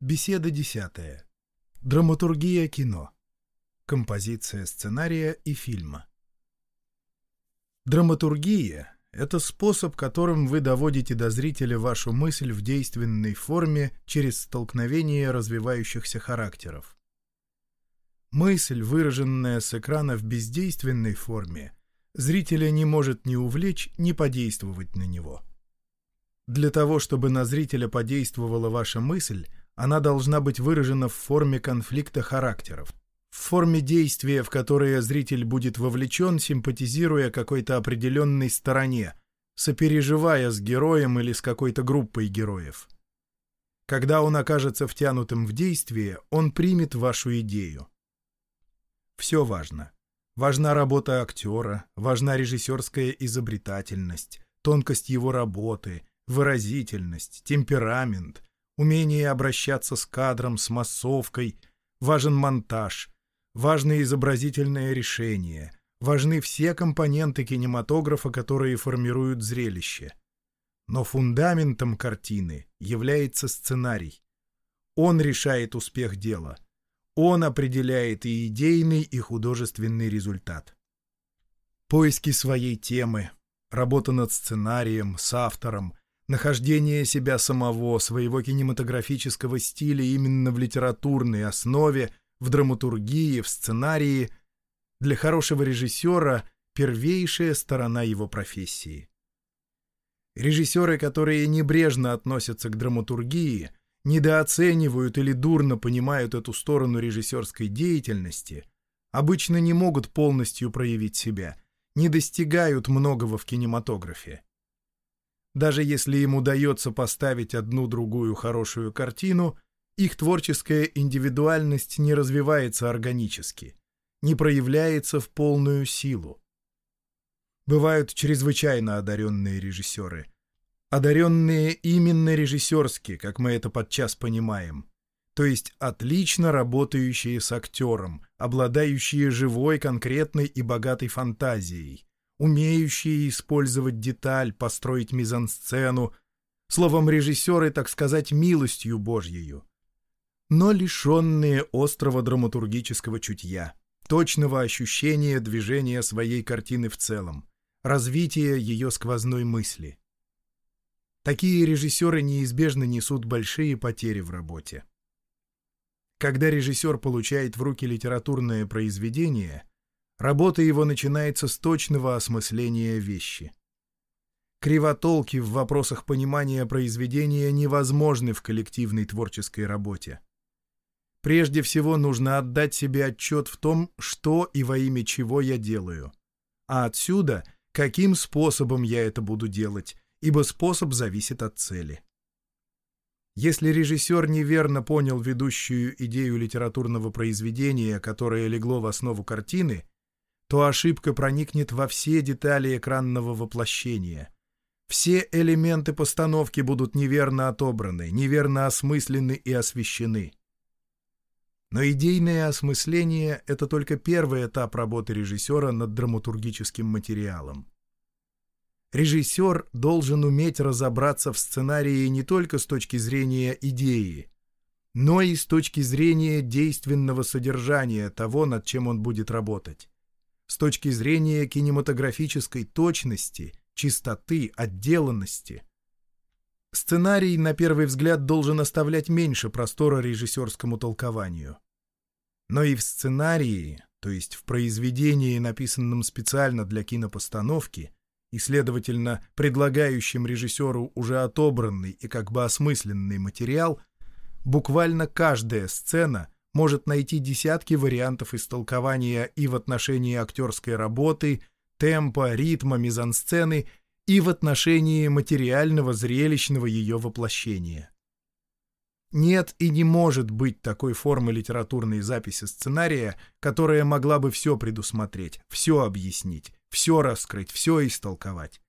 Беседа десятая. Драматургия кино. Композиция сценария и фильма. Драматургия — это способ, которым вы доводите до зрителя вашу мысль в действенной форме через столкновение развивающихся характеров. Мысль, выраженная с экрана в бездейственной форме, зрителя не может ни увлечь, ни подействовать на него. Для того, чтобы на зрителя подействовала ваша мысль, она должна быть выражена в форме конфликта характеров, в форме действия, в которое зритель будет вовлечен, симпатизируя какой-то определенной стороне, сопереживая с героем или с какой-то группой героев. Когда он окажется втянутым в действие, он примет вашу идею. Все важно. Важна работа актера, важна режиссерская изобретательность, тонкость его работы, выразительность, темперамент, умение обращаться с кадром, с массовкой, важен монтаж, важны изобразительное решение, важны все компоненты кинематографа, которые формируют зрелище. Но фундаментом картины является сценарий. Он решает успех дела. Он определяет и идейный, и художественный результат. Поиски своей темы, работа над сценарием, с автором, нахождение себя самого, своего кинематографического стиля именно в литературной основе, в драматургии, в сценарии, для хорошего режиссера первейшая сторона его профессии. Режиссеры, которые небрежно относятся к драматургии, недооценивают или дурно понимают эту сторону режиссерской деятельности, обычно не могут полностью проявить себя, не достигают многого в кинематографе. Даже если им удается поставить одну-другую хорошую картину, их творческая индивидуальность не развивается органически, не проявляется в полную силу. Бывают чрезвычайно одаренные режиссеры. Одаренные именно режиссерски, как мы это подчас понимаем. То есть отлично работающие с актером, обладающие живой, конкретной и богатой фантазией, умеющие использовать деталь, построить мизансцену, словом, режиссеры, так сказать, милостью Божьею, но лишенные острого драматургического чутья, точного ощущения движения своей картины в целом, развития ее сквозной мысли. Такие режиссеры неизбежно несут большие потери в работе. Когда режиссер получает в руки литературное произведение, Работа его начинается с точного осмысления вещи. Кривотолки в вопросах понимания произведения невозможны в коллективной творческой работе. Прежде всего нужно отдать себе отчет в том, что и во имя чего я делаю. А отсюда, каким способом я это буду делать, ибо способ зависит от цели. Если режиссер неверно понял ведущую идею литературного произведения, которое легло в основу картины, то ошибка проникнет во все детали экранного воплощения. Все элементы постановки будут неверно отобраны, неверно осмыслены и освещены. Но идейное осмысление — это только первый этап работы режиссера над драматургическим материалом. Режиссер должен уметь разобраться в сценарии не только с точки зрения идеи, но и с точки зрения действенного содержания того, над чем он будет работать с точки зрения кинематографической точности, чистоты, отделанности. Сценарий, на первый взгляд, должен оставлять меньше простора режиссерскому толкованию. Но и в сценарии, то есть в произведении, написанном специально для кинопостановки, и, следовательно, предлагающем режиссеру уже отобранный и как бы осмысленный материал, буквально каждая сцена — может найти десятки вариантов истолкования и в отношении актерской работы, темпа, ритма, мизансцены и в отношении материального зрелищного ее воплощения. Нет и не может быть такой формы литературной записи сценария, которая могла бы все предусмотреть, все объяснить, все раскрыть, все истолковать.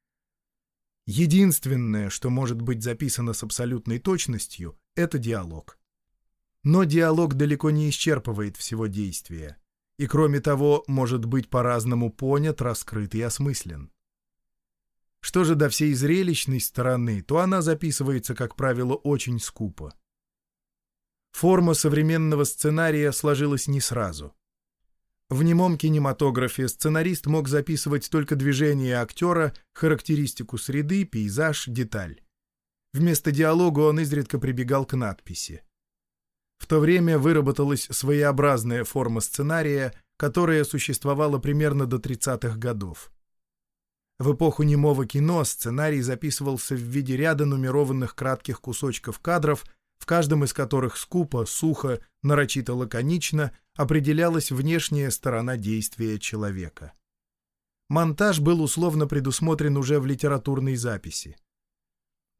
Единственное, что может быть записано с абсолютной точностью, это диалог. Но диалог далеко не исчерпывает всего действия, и кроме того, может быть по-разному понят, раскрыт и осмыслен. Что же до всей зрелищной стороны, то она записывается, как правило, очень скупо. Форма современного сценария сложилась не сразу. В немом кинематографе сценарист мог записывать только движение актера, характеристику среды, пейзаж, деталь. Вместо диалога он изредка прибегал к надписи. В то время выработалась своеобразная форма сценария, которая существовала примерно до 30-х годов. В эпоху немого кино сценарий записывался в виде ряда нумерованных кратких кусочков кадров, в каждом из которых скупо, сухо, нарочито лаконично определялась внешняя сторона действия человека. Монтаж был условно предусмотрен уже в литературной записи.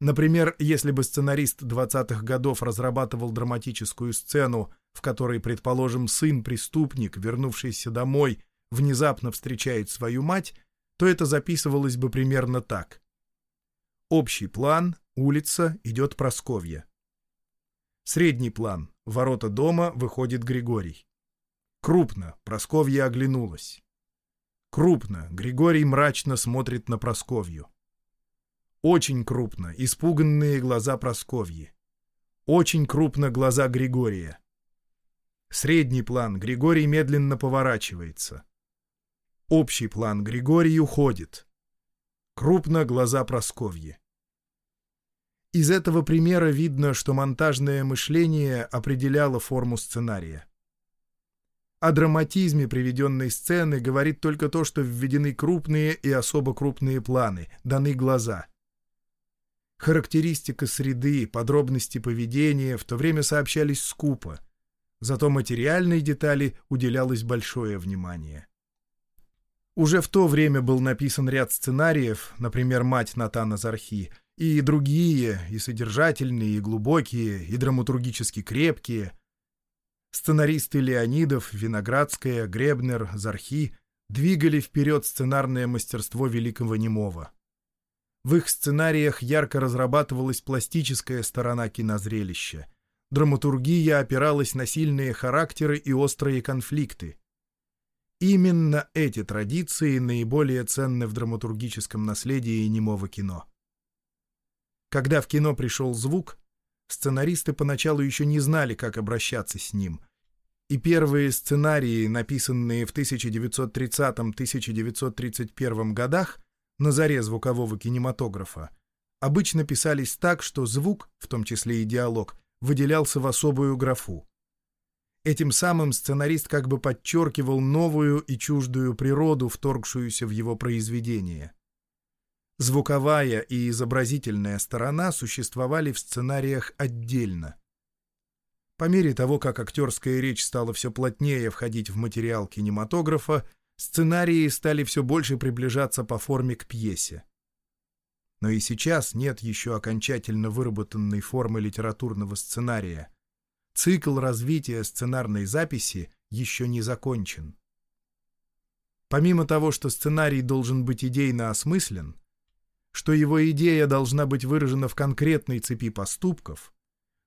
Например, если бы сценарист 20-х годов разрабатывал драматическую сцену, в которой, предположим, сын-преступник, вернувшийся домой, внезапно встречает свою мать, то это записывалось бы примерно так. Общий план, улица, идет Просковья. Средний план, ворота дома, выходит Григорий. Крупно, Просковья оглянулась. Крупно, Григорий мрачно смотрит на Просковью. Очень крупно, испуганные глаза Просковьи. Очень крупно глаза Григория. Средний план, Григорий медленно поворачивается. Общий план Григорий уходит. Крупно глаза Просковьи. Из этого примера видно, что монтажное мышление определяло форму сценария. О драматизме приведенной сцены говорит только то, что введены крупные и особо крупные планы, даны глаза. Характеристика среды, подробности поведения в то время сообщались скупо, зато материальной детали уделялось большое внимание. Уже в то время был написан ряд сценариев, например, «Мать Натана Зархи», и другие, и содержательные, и глубокие, и драматургически крепкие. Сценаристы Леонидов, Виноградская, Гребнер, Зархи двигали вперед сценарное мастерство великого немого. В их сценариях ярко разрабатывалась пластическая сторона кинозрелища. Драматургия опиралась на сильные характеры и острые конфликты. Именно эти традиции наиболее ценны в драматургическом наследии немого кино. Когда в кино пришел звук, сценаристы поначалу еще не знали, как обращаться с ним. И первые сценарии, написанные в 1930-1931 годах, на заре звукового кинематографа, обычно писались так, что звук, в том числе и диалог, выделялся в особую графу. Этим самым сценарист как бы подчеркивал новую и чуждую природу, вторгшуюся в его произведение. Звуковая и изобразительная сторона существовали в сценариях отдельно. По мере того, как актерская речь стала все плотнее входить в материал кинематографа, сценарии стали все больше приближаться по форме к пьесе. Но и сейчас нет еще окончательно выработанной формы литературного сценария — Цикл развития сценарной записи еще не закончен. Помимо того, что сценарий должен быть идейно осмыслен, что его идея должна быть выражена в конкретной цепи поступков,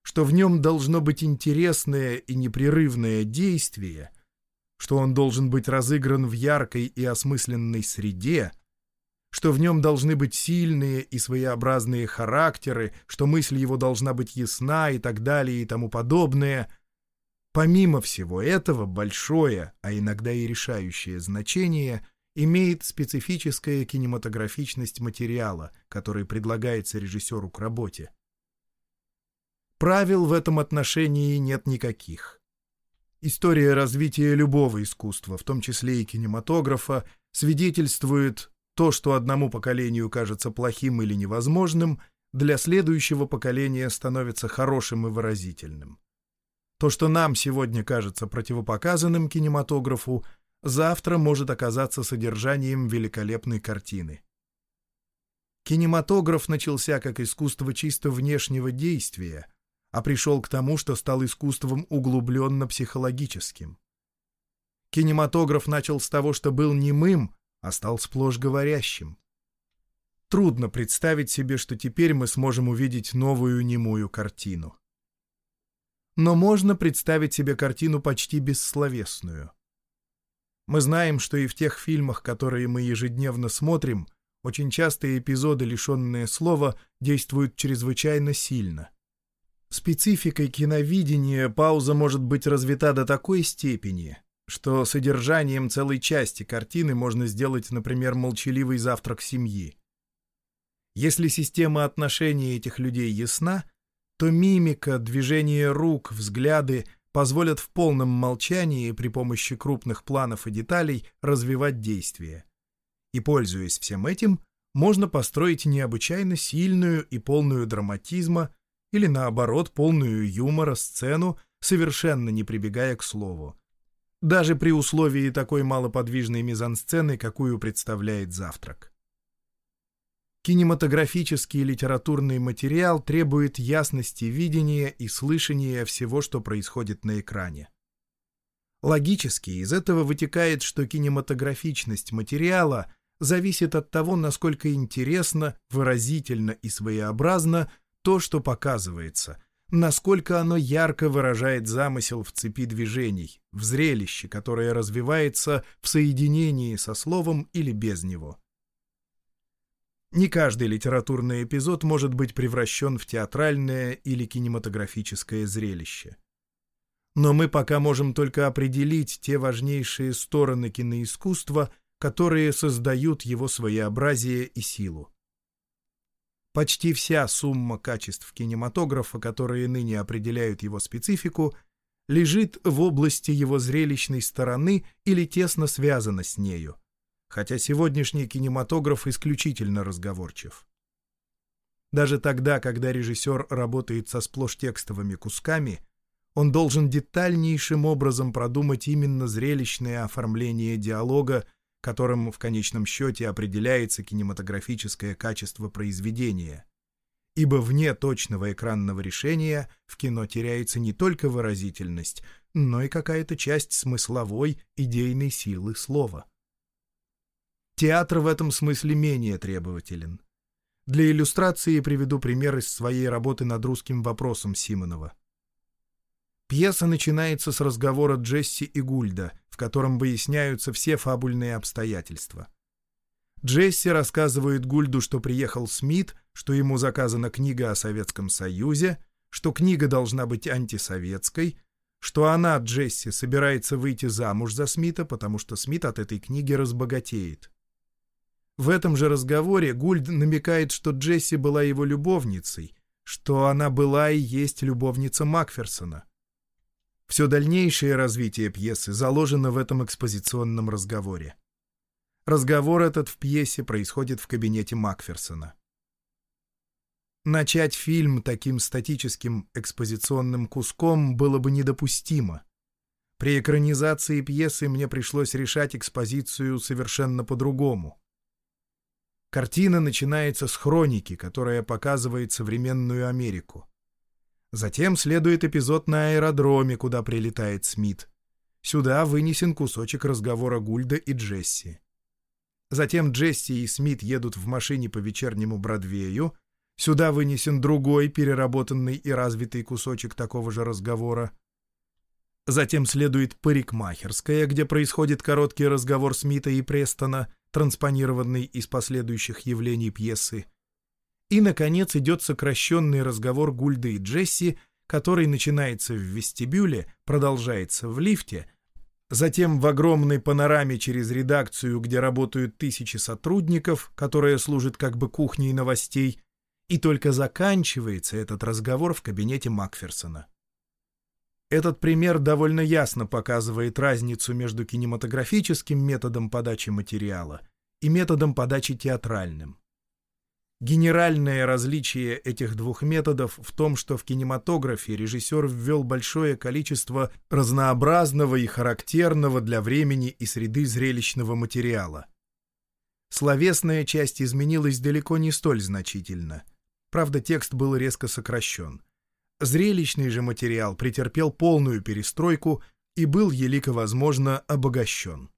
что в нем должно быть интересное и непрерывное действие, что он должен быть разыгран в яркой и осмысленной среде — что в нем должны быть сильные и своеобразные характеры, что мысль его должна быть ясна и так далее и тому подобное. Помимо всего этого, большое, а иногда и решающее значение имеет специфическая кинематографичность материала, который предлагается режиссеру к работе. Правил в этом отношении нет никаких. История развития любого искусства, в том числе и кинематографа, свидетельствует то, что одному поколению кажется плохим или невозможным, для следующего поколения становится хорошим и выразительным. То, что нам сегодня кажется противопоказанным кинематографу, завтра может оказаться содержанием великолепной картины. Кинематограф начался как искусство чисто внешнего действия, а пришел к тому, что стал искусством углубленно-психологическим. Кинематограф начал с того, что был немым, а стал сплошь говорящим. Трудно представить себе, что теперь мы сможем увидеть новую немую картину. Но можно представить себе картину почти бессловесную. Мы знаем, что и в тех фильмах, которые мы ежедневно смотрим, очень часто эпизоды, лишенные слова, действуют чрезвычайно сильно. Спецификой киновидения пауза может быть развита до такой степени, что содержанием целой части картины можно сделать, например, молчаливый завтрак семьи. Если система отношений этих людей ясна, то мимика, движение рук, взгляды позволят в полном молчании при помощи крупных планов и деталей развивать действие. И, пользуясь всем этим, можно построить необычайно сильную и полную драматизма или, наоборот, полную юмора сцену, совершенно не прибегая к слову. Даже при условии такой малоподвижной мизансцены, какую представляет завтрак. Кинематографический и литературный материал требует ясности видения и слышания всего, что происходит на экране. Логически из этого вытекает, что кинематографичность материала зависит от того, насколько интересно, выразительно и своеобразно то, что показывается, насколько оно ярко выражает замысел в цепи движений, в зрелище, которое развивается в соединении со словом или без него. Не каждый литературный эпизод может быть превращен в театральное или кинематографическое зрелище. Но мы пока можем только определить те важнейшие стороны киноискусства – которые создают его своеобразие и силу. Почти вся сумма качеств кинематографа, которые ныне определяют его специфику, лежит в области его зрелищной стороны или тесно связана с нею, хотя сегодняшний кинематограф исключительно разговорчив. Даже тогда, когда режиссер работает со сплошь текстовыми кусками, он должен детальнейшим образом продумать именно зрелищное оформление диалога которым в конечном счете определяется кинематографическое качество произведения. Ибо вне точного экранного решения в кино теряется не только выразительность, но и какая-то часть смысловой, идейной силы слова. Театр в этом смысле менее требователен. Для иллюстрации приведу пример из своей работы над русским вопросом Симонова. Пьеса начинается с разговора Джесси и Гульда, в котором выясняются все фабульные обстоятельства. Джесси рассказывает Гульду, что приехал Смит, что ему заказана книга о Советском Союзе, что книга должна быть антисоветской, что она, Джесси, собирается выйти замуж за Смита, потому что Смит от этой книги разбогатеет. В этом же разговоре Гульд намекает, что Джесси была его любовницей, что она была и есть любовница Макферсона. Все дальнейшее развитие пьесы заложено в этом экспозиционном разговоре. Разговор этот в пьесе происходит в кабинете Макферсона. Начать фильм таким статическим экспозиционным куском было бы недопустимо. При экранизации пьесы мне пришлось решать экспозицию совершенно по-другому. Картина начинается с хроники, которая показывает современную Америку. Затем следует эпизод на аэродроме, куда прилетает Смит. Сюда вынесен кусочек разговора Гульда и Джесси. Затем Джесси и Смит едут в машине по вечернему Бродвею. Сюда вынесен другой, переработанный и развитый кусочек такого же разговора. Затем следует парикмахерская, где происходит короткий разговор Смита и Престона, транспонированный из последующих явлений пьесы. И, наконец, идет сокращенный разговор Гульды и Джесси, который начинается в вестибюле, продолжается в лифте, затем в огромной панораме через редакцию, где работают тысячи сотрудников, которая служит как бы кухней новостей, и только заканчивается этот разговор в кабинете Макферсона. Этот пример довольно ясно показывает разницу между кинематографическим методом подачи материала и методом подачи театральным. Генеральное различие этих двух методов в том, что в кинематографе режиссер ввел большое количество разнообразного и характерного для времени и среды зрелищного материала. Словесная часть изменилась далеко не столь значительно. Правда, текст был резко сокращен. Зрелищный же материал претерпел полную перестройку и был, елико возможно, обогащен.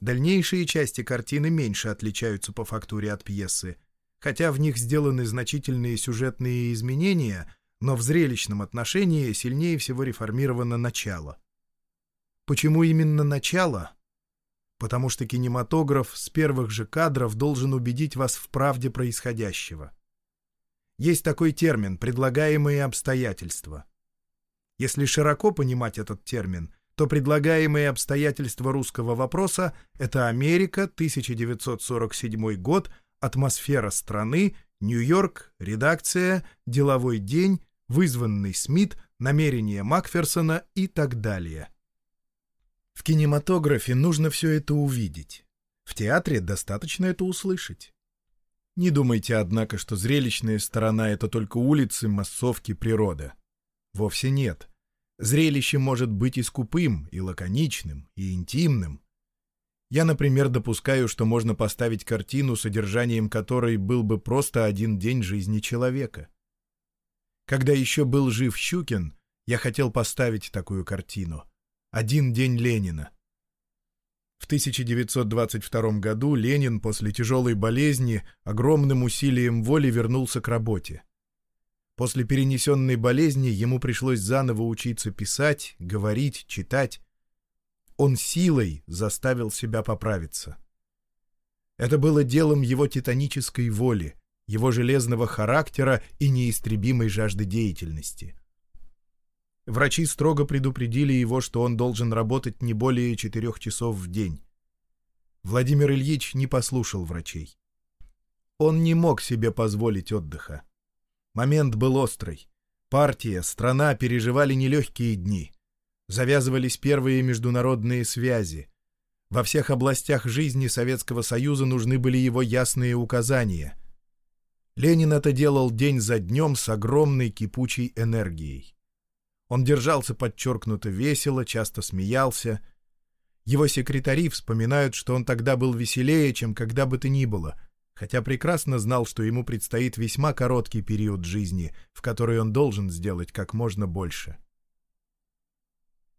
Дальнейшие части картины меньше отличаются по фактуре от пьесы. Хотя в них сделаны значительные сюжетные изменения, но в зрелищном отношении сильнее всего реформировано начало. Почему именно начало? Потому что кинематограф с первых же кадров должен убедить вас в правде происходящего. Есть такой термин «предлагаемые обстоятельства». Если широко понимать этот термин, то предлагаемые обстоятельства русского вопроса — это Америка, 1947 год, атмосфера страны, Нью-Йорк, редакция, деловой день, вызванный Смит, намерения Макферсона и так далее. В кинематографе нужно все это увидеть. В театре достаточно это услышать. Не думайте, однако, что зрелищная сторона — это только улицы, массовки, природа. Вовсе нет. Зрелище может быть и скупым, и лаконичным, и интимным. Я, например, допускаю, что можно поставить картину, содержанием которой был бы просто один день жизни человека. Когда еще был жив Щукин, я хотел поставить такую картину. «Один день Ленина». В 1922 году Ленин после тяжелой болезни огромным усилием воли вернулся к работе. После перенесенной болезни ему пришлось заново учиться писать, говорить, читать. Он силой заставил себя поправиться. Это было делом его титанической воли, его железного характера и неистребимой жажды деятельности. Врачи строго предупредили его, что он должен работать не более четырех часов в день. Владимир Ильич не послушал врачей. Он не мог себе позволить отдыха. Момент был острый. Партия, страна переживали нелегкие дни. Завязывались первые международные связи. Во всех областях жизни Советского Союза нужны были его ясные указания. Ленин это делал день за днем с огромной кипучей энергией. Он держался подчеркнуто весело, часто смеялся. Его секретари вспоминают, что он тогда был веселее, чем когда бы то ни было, хотя прекрасно знал, что ему предстоит весьма короткий период жизни, в который он должен сделать как можно больше.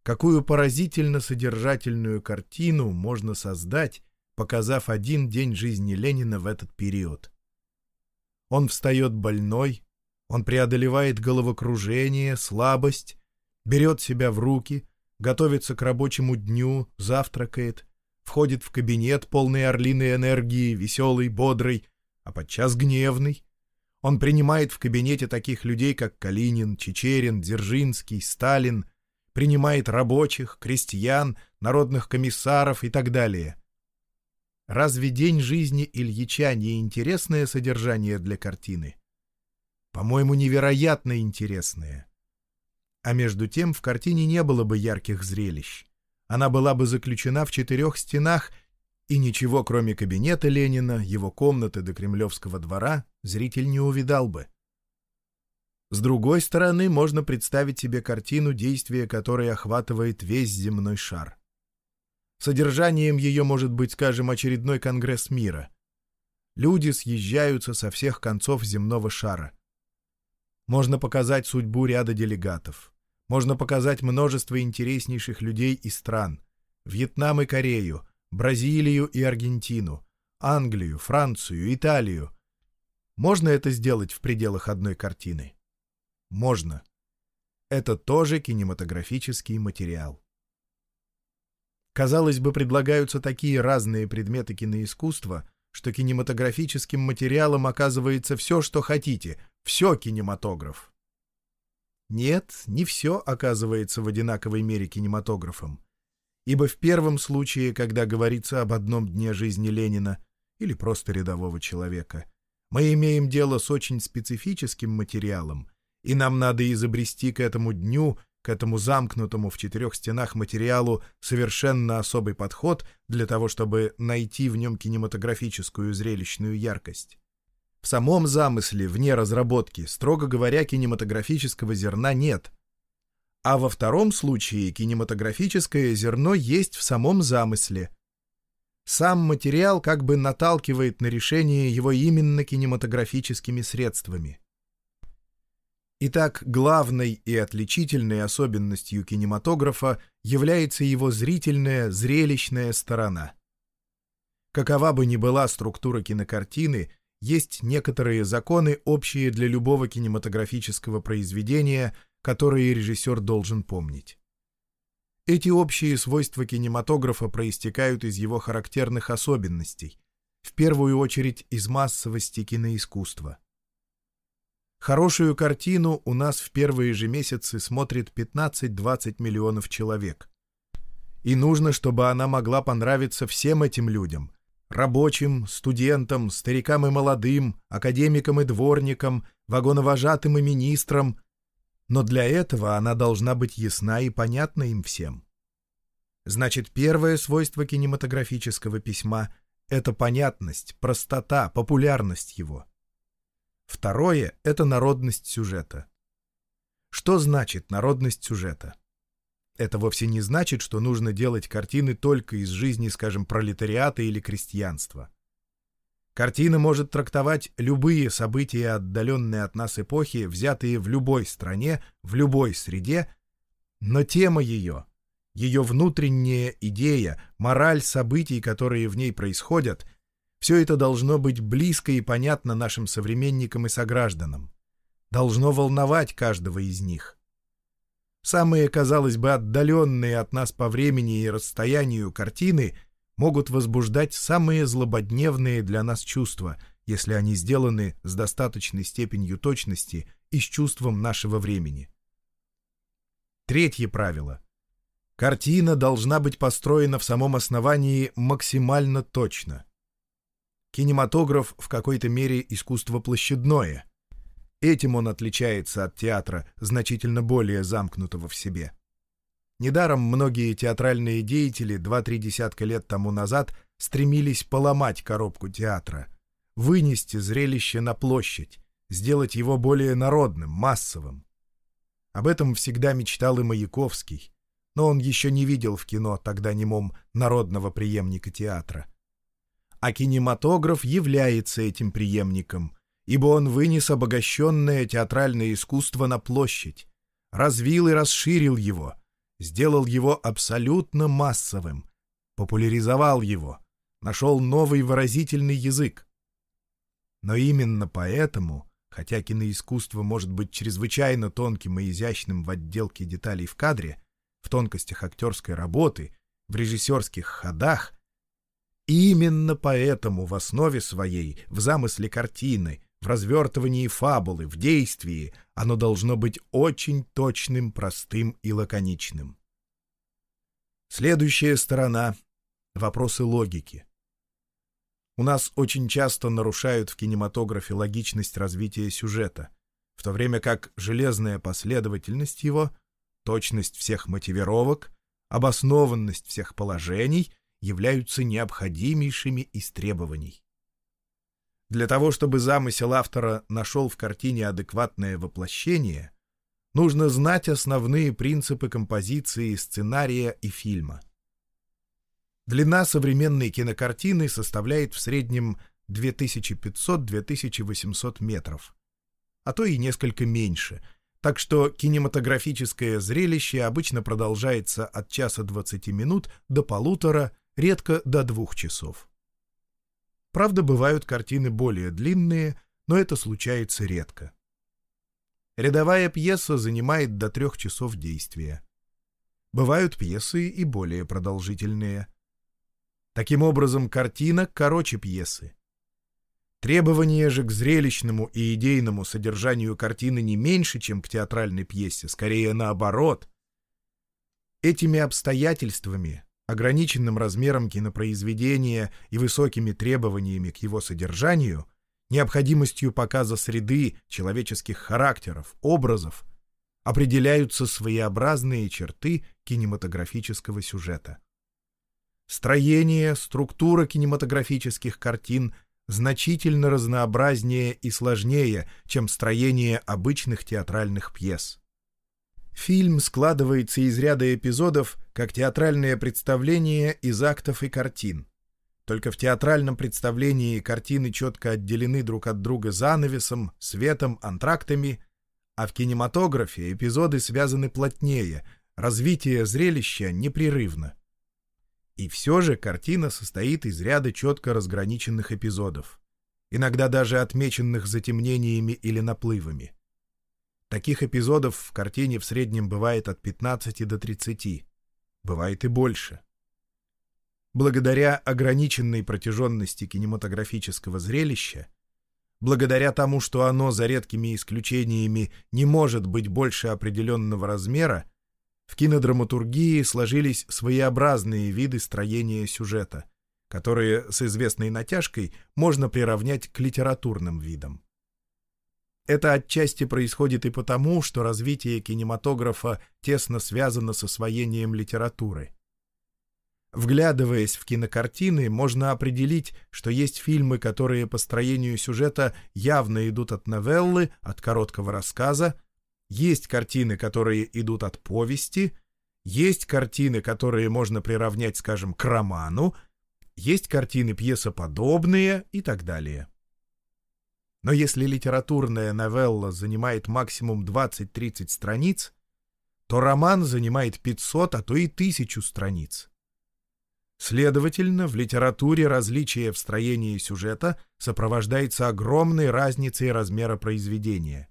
Какую поразительно содержательную картину можно создать, показав один день жизни Ленина в этот период. Он встает больной, он преодолевает головокружение, слабость, берет себя в руки, готовится к рабочему дню, завтракает, входит в кабинет полный орлиной энергии, веселый, бодрый, а подчас гневный. Он принимает в кабинете таких людей, как Калинин, Чечерин, Дзержинский, Сталин, принимает рабочих, крестьян, народных комиссаров и так далее. Разве день жизни Ильича не интересное содержание для картины? По-моему, невероятно интересное. А между тем в картине не было бы ярких зрелищ. Она была бы заключена в четырех стенах, и ничего, кроме кабинета Ленина, его комнаты до Кремлевского двора, зритель не увидал бы. С другой стороны, можно представить себе картину, действия которой охватывает весь земной шар. Содержанием ее может быть, скажем, очередной конгресс мира. Люди съезжаются со всех концов земного шара. Можно показать судьбу ряда делегатов. Можно показать множество интереснейших людей и стран. Вьетнам и Корею, Бразилию и Аргентину, Англию, Францию, Италию. Можно это сделать в пределах одной картины? Можно. Это тоже кинематографический материал. Казалось бы, предлагаются такие разные предметы киноискусства, что кинематографическим материалом оказывается все, что хотите, все кинематограф. Нет, не все оказывается в одинаковой мере кинематографом. Ибо в первом случае, когда говорится об одном дне жизни Ленина или просто рядового человека, мы имеем дело с очень специфическим материалом, и нам надо изобрести к этому дню, к этому замкнутому в четырех стенах материалу совершенно особый подход для того, чтобы найти в нем кинематографическую зрелищную яркость. В самом замысле, вне разработки, строго говоря, кинематографического зерна нет. А во втором случае кинематографическое зерно есть в самом замысле. Сам материал как бы наталкивает на решение его именно кинематографическими средствами. Итак, главной и отличительной особенностью кинематографа является его зрительная, зрелищная сторона. Какова бы ни была структура кинокартины, есть некоторые законы, общие для любого кинематографического произведения, которые режиссер должен помнить. Эти общие свойства кинематографа проистекают из его характерных особенностей, в первую очередь из массовости киноискусства. Хорошую картину у нас в первые же месяцы смотрит 15-20 миллионов человек. И нужно, чтобы она могла понравиться всем этим людям. Рабочим, студентам, старикам и молодым, академикам и дворникам, вагоновожатым и министрам. Но для этого она должна быть ясна и понятна им всем. Значит, первое свойство кинематографического письма — это понятность, простота, популярность его. Второе — это народность сюжета. Что значит народность сюжета? Это вовсе не значит, что нужно делать картины только из жизни, скажем, пролетариата или крестьянства. Картина может трактовать любые события, отдаленные от нас эпохи, взятые в любой стране, в любой среде, но тема ее, ее внутренняя идея, мораль событий, которые в ней происходят — все это должно быть близко и понятно нашим современникам и согражданам. Должно волновать каждого из них. Самые, казалось бы, отдаленные от нас по времени и расстоянию картины могут возбуждать самые злободневные для нас чувства, если они сделаны с достаточной степенью точности и с чувством нашего времени. Третье правило. Картина должна быть построена в самом основании максимально точно — Кинематограф в какой-то мере искусство площадное. Этим он отличается от театра, значительно более замкнутого в себе. Недаром многие театральные деятели два-три десятка лет тому назад стремились поломать коробку театра, вынести зрелище на площадь, сделать его более народным, массовым. Об этом всегда мечтал и Маяковский, но он еще не видел в кино тогда немом народного преемника театра а кинематограф является этим преемником, ибо он вынес обогащенное театральное искусство на площадь, развил и расширил его, сделал его абсолютно массовым, популяризовал его, нашел новый выразительный язык. Но именно поэтому, хотя киноискусство может быть чрезвычайно тонким и изящным в отделке деталей в кадре, в тонкостях актерской работы, в режиссерских ходах, именно поэтому в основе своей, в замысле картины, в развертывании фабулы, в действии, оно должно быть очень точным, простым и лаконичным. Следующая сторона — вопросы логики. У нас очень часто нарушают в кинематографе логичность развития сюжета, в то время как железная последовательность его, точность всех мотивировок, обоснованность всех положений — являются необходимейшими из требований. Для того, чтобы замысел автора нашел в картине адекватное воплощение, нужно знать основные принципы композиции, сценария и фильма. Длина современной кинокартины составляет в среднем 2500-2800 метров, а то и несколько меньше, так что кинематографическое зрелище обычно продолжается от часа 20 минут до полутора редко до двух часов. Правда, бывают картины более длинные, но это случается редко. Рядовая пьеса занимает до трех часов действия. Бывают пьесы и более продолжительные. Таким образом, картина короче пьесы. Требования же к зрелищному и идейному содержанию картины не меньше, чем к театральной пьесе, скорее наоборот. Этими обстоятельствами ограниченным размером кинопроизведения и высокими требованиями к его содержанию, необходимостью показа среды, человеческих характеров, образов, определяются своеобразные черты кинематографического сюжета. Строение, структура кинематографических картин значительно разнообразнее и сложнее, чем строение обычных театральных пьес. Фильм складывается из ряда эпизодов, как театральное представление из актов и картин. Только в театральном представлении картины четко отделены друг от друга занавесом, светом, антрактами, а в кинематографе эпизоды связаны плотнее, развитие зрелища непрерывно. И все же картина состоит из ряда четко разграниченных эпизодов, иногда даже отмеченных затемнениями или наплывами. Таких эпизодов в картине в среднем бывает от 15 до 30. Бывает и больше. Благодаря ограниченной протяженности кинематографического зрелища благодаря тому, что оно, за редкими исключениями, не может быть больше определенного размера, в кинодраматургии сложились своеобразные виды строения сюжета, которые с известной натяжкой можно приравнять к литературным видам. Это отчасти происходит и потому, что развитие кинематографа тесно связано с освоением литературы. Вглядываясь в кинокартины, можно определить, что есть фильмы, которые по строению сюжета явно идут от новеллы, от короткого рассказа, есть картины, которые идут от повести, есть картины, которые можно приравнять, скажем, к роману, есть картины пьесоподобные и так далее. Но если литературная новелла занимает максимум 20-30 страниц, то роман занимает 500, а то и 1000 страниц. Следовательно, в литературе различие в строении сюжета сопровождается огромной разницей размера произведения.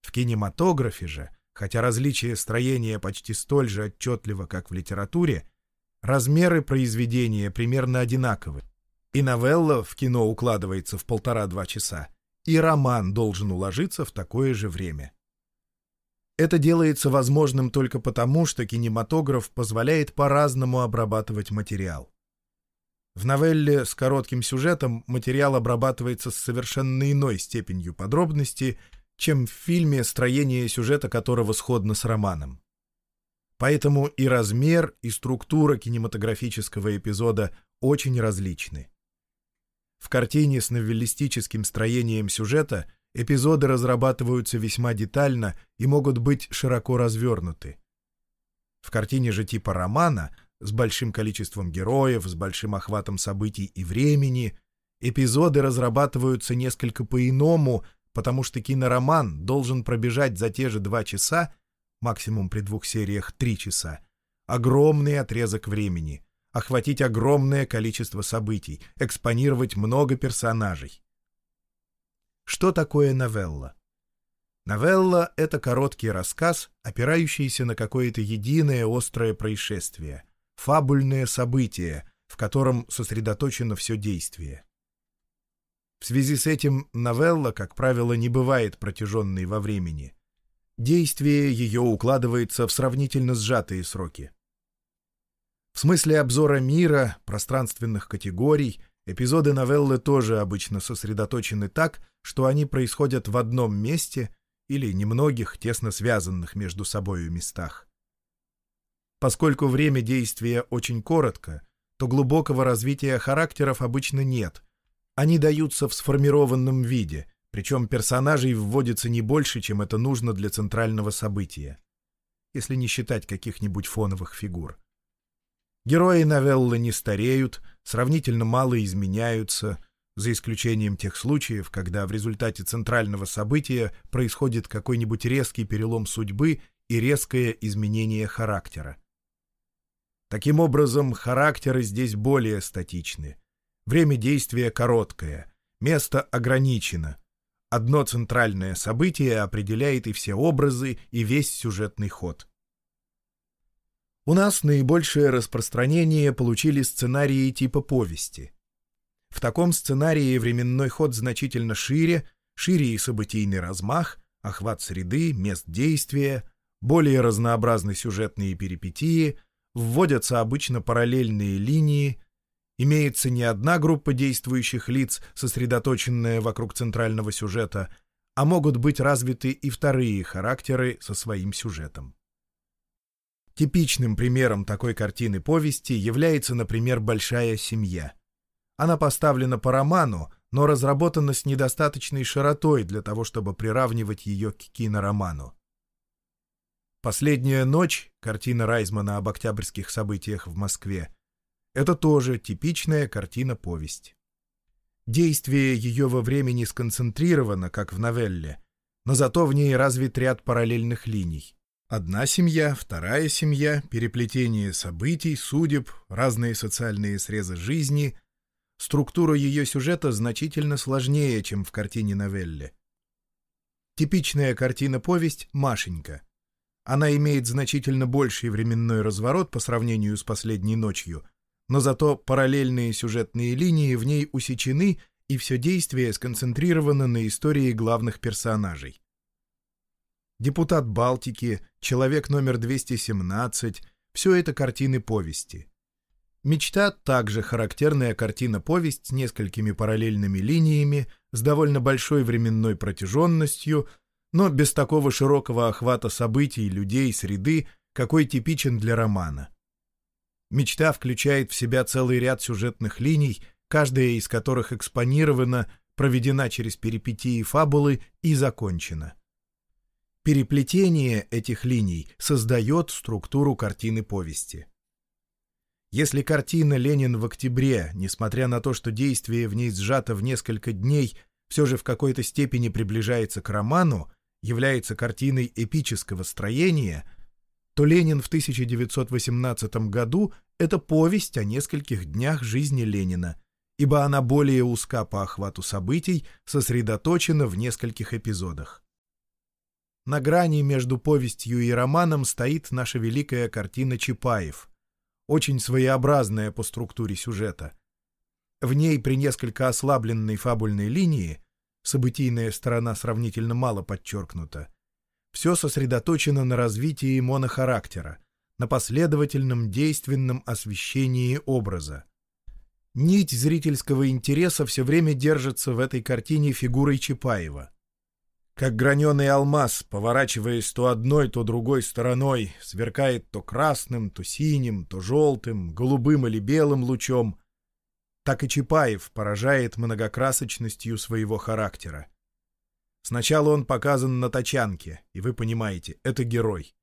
В кинематографе же, хотя различие строения почти столь же отчетливо, как в литературе, размеры произведения примерно одинаковы. И новелла в кино укладывается в полтора-два часа, и роман должен уложиться в такое же время. Это делается возможным только потому, что кинематограф позволяет по-разному обрабатывать материал. В новелле с коротким сюжетом материал обрабатывается с совершенно иной степенью подробности, чем в фильме, строение сюжета которого сходно с романом. Поэтому и размер, и структура кинематографического эпизода очень различны. В картине с новеллистическим строением сюжета эпизоды разрабатываются весьма детально и могут быть широко развернуты. В картине же типа романа, с большим количеством героев, с большим охватом событий и времени, эпизоды разрабатываются несколько по-иному, потому что кинороман должен пробежать за те же два часа, максимум при двух сериях три часа, огромный отрезок времени, охватить огромное количество событий, экспонировать много персонажей. Что такое новелла? Новелла — это короткий рассказ, опирающийся на какое-то единое острое происшествие, фабульное событие, в котором сосредоточено все действие. В связи с этим новелла, как правило, не бывает протяженной во времени. Действие ее укладывается в сравнительно сжатые сроки. В смысле обзора мира, пространственных категорий, эпизоды новеллы тоже обычно сосредоточены так, что они происходят в одном месте или немногих тесно связанных между собою местах. Поскольку время действия очень коротко, то глубокого развития характеров обычно нет — они даются в сформированном виде, причем персонажей вводится не больше, чем это нужно для центрального события, если не считать каких-нибудь фоновых фигур. Герои новеллы не стареют, сравнительно мало изменяются, за исключением тех случаев, когда в результате центрального события происходит какой-нибудь резкий перелом судьбы и резкое изменение характера. Таким образом, характеры здесь более статичны, Время действия короткое, место ограничено. Одно центральное событие определяет и все образы, и весь сюжетный ход. У нас наибольшее распространение получили сценарии типа повести. В таком сценарии временной ход значительно шире, шире и событийный размах, охват среды, мест действия, более разнообразны сюжетные перипетии, вводятся обычно параллельные линии, имеется не одна группа действующих лиц, сосредоточенная вокруг центрального сюжета, а могут быть развиты и вторые характеры со своим сюжетом. Типичным примером такой картины повести является, например, «Большая семья». Она поставлена по роману, но разработана с недостаточной широтой для того, чтобы приравнивать ее к кинороману. «Последняя ночь» — картина Райзмана об октябрьских событиях в Москве — это тоже типичная картина-повесть. Действие ее во времени сконцентрировано, как в новелле, но зато в ней развит ряд параллельных линий. Одна семья, вторая семья, переплетение событий, судеб, разные социальные срезы жизни. Структура ее сюжета значительно сложнее, чем в картине-новелле. Типичная картина-повесть «Машенька». Она имеет значительно больший временной разворот по сравнению с «Последней ночью», но зато параллельные сюжетные линии в ней усечены и все действие сконцентрировано на истории главных персонажей. Депутат Балтики, человек номер 217 — все это картины повести. Мечта — также характерная картина-повесть с несколькими параллельными линиями, с довольно большой временной протяженностью, но без такого широкого охвата событий, людей, среды, какой типичен для романа. Мечта включает в себя целый ряд сюжетных линий, каждая из которых экспонирована, проведена через перипетии фабулы и закончена. Переплетение этих линий создает структуру картины повести. Если картина «Ленин в октябре», несмотря на то, что действие в ней сжато в несколько дней, все же в какой-то степени приближается к роману, является картиной эпического строения, то «Ленин в 1918 году» — это повесть о нескольких днях жизни Ленина, ибо она более узка по охвату событий, сосредоточена в нескольких эпизодах. На грани между повестью и романом стоит наша великая картина Чапаев, очень своеобразная по структуре сюжета. В ней при несколько ослабленной фабульной линии событийная сторона сравнительно мало подчеркнута. Все сосредоточено на развитии монохарактера, на последовательном действенном освещении образа. Нить зрительского интереса все время держится в этой картине фигурой Чапаева. Как граненый алмаз, поворачиваясь то одной, то другой стороной, сверкает то красным, то синим, то желтым, голубым или белым лучом, так и Чапаев поражает многокрасочностью своего характера. Сначала он показан на тачанке, и вы понимаете, это герой.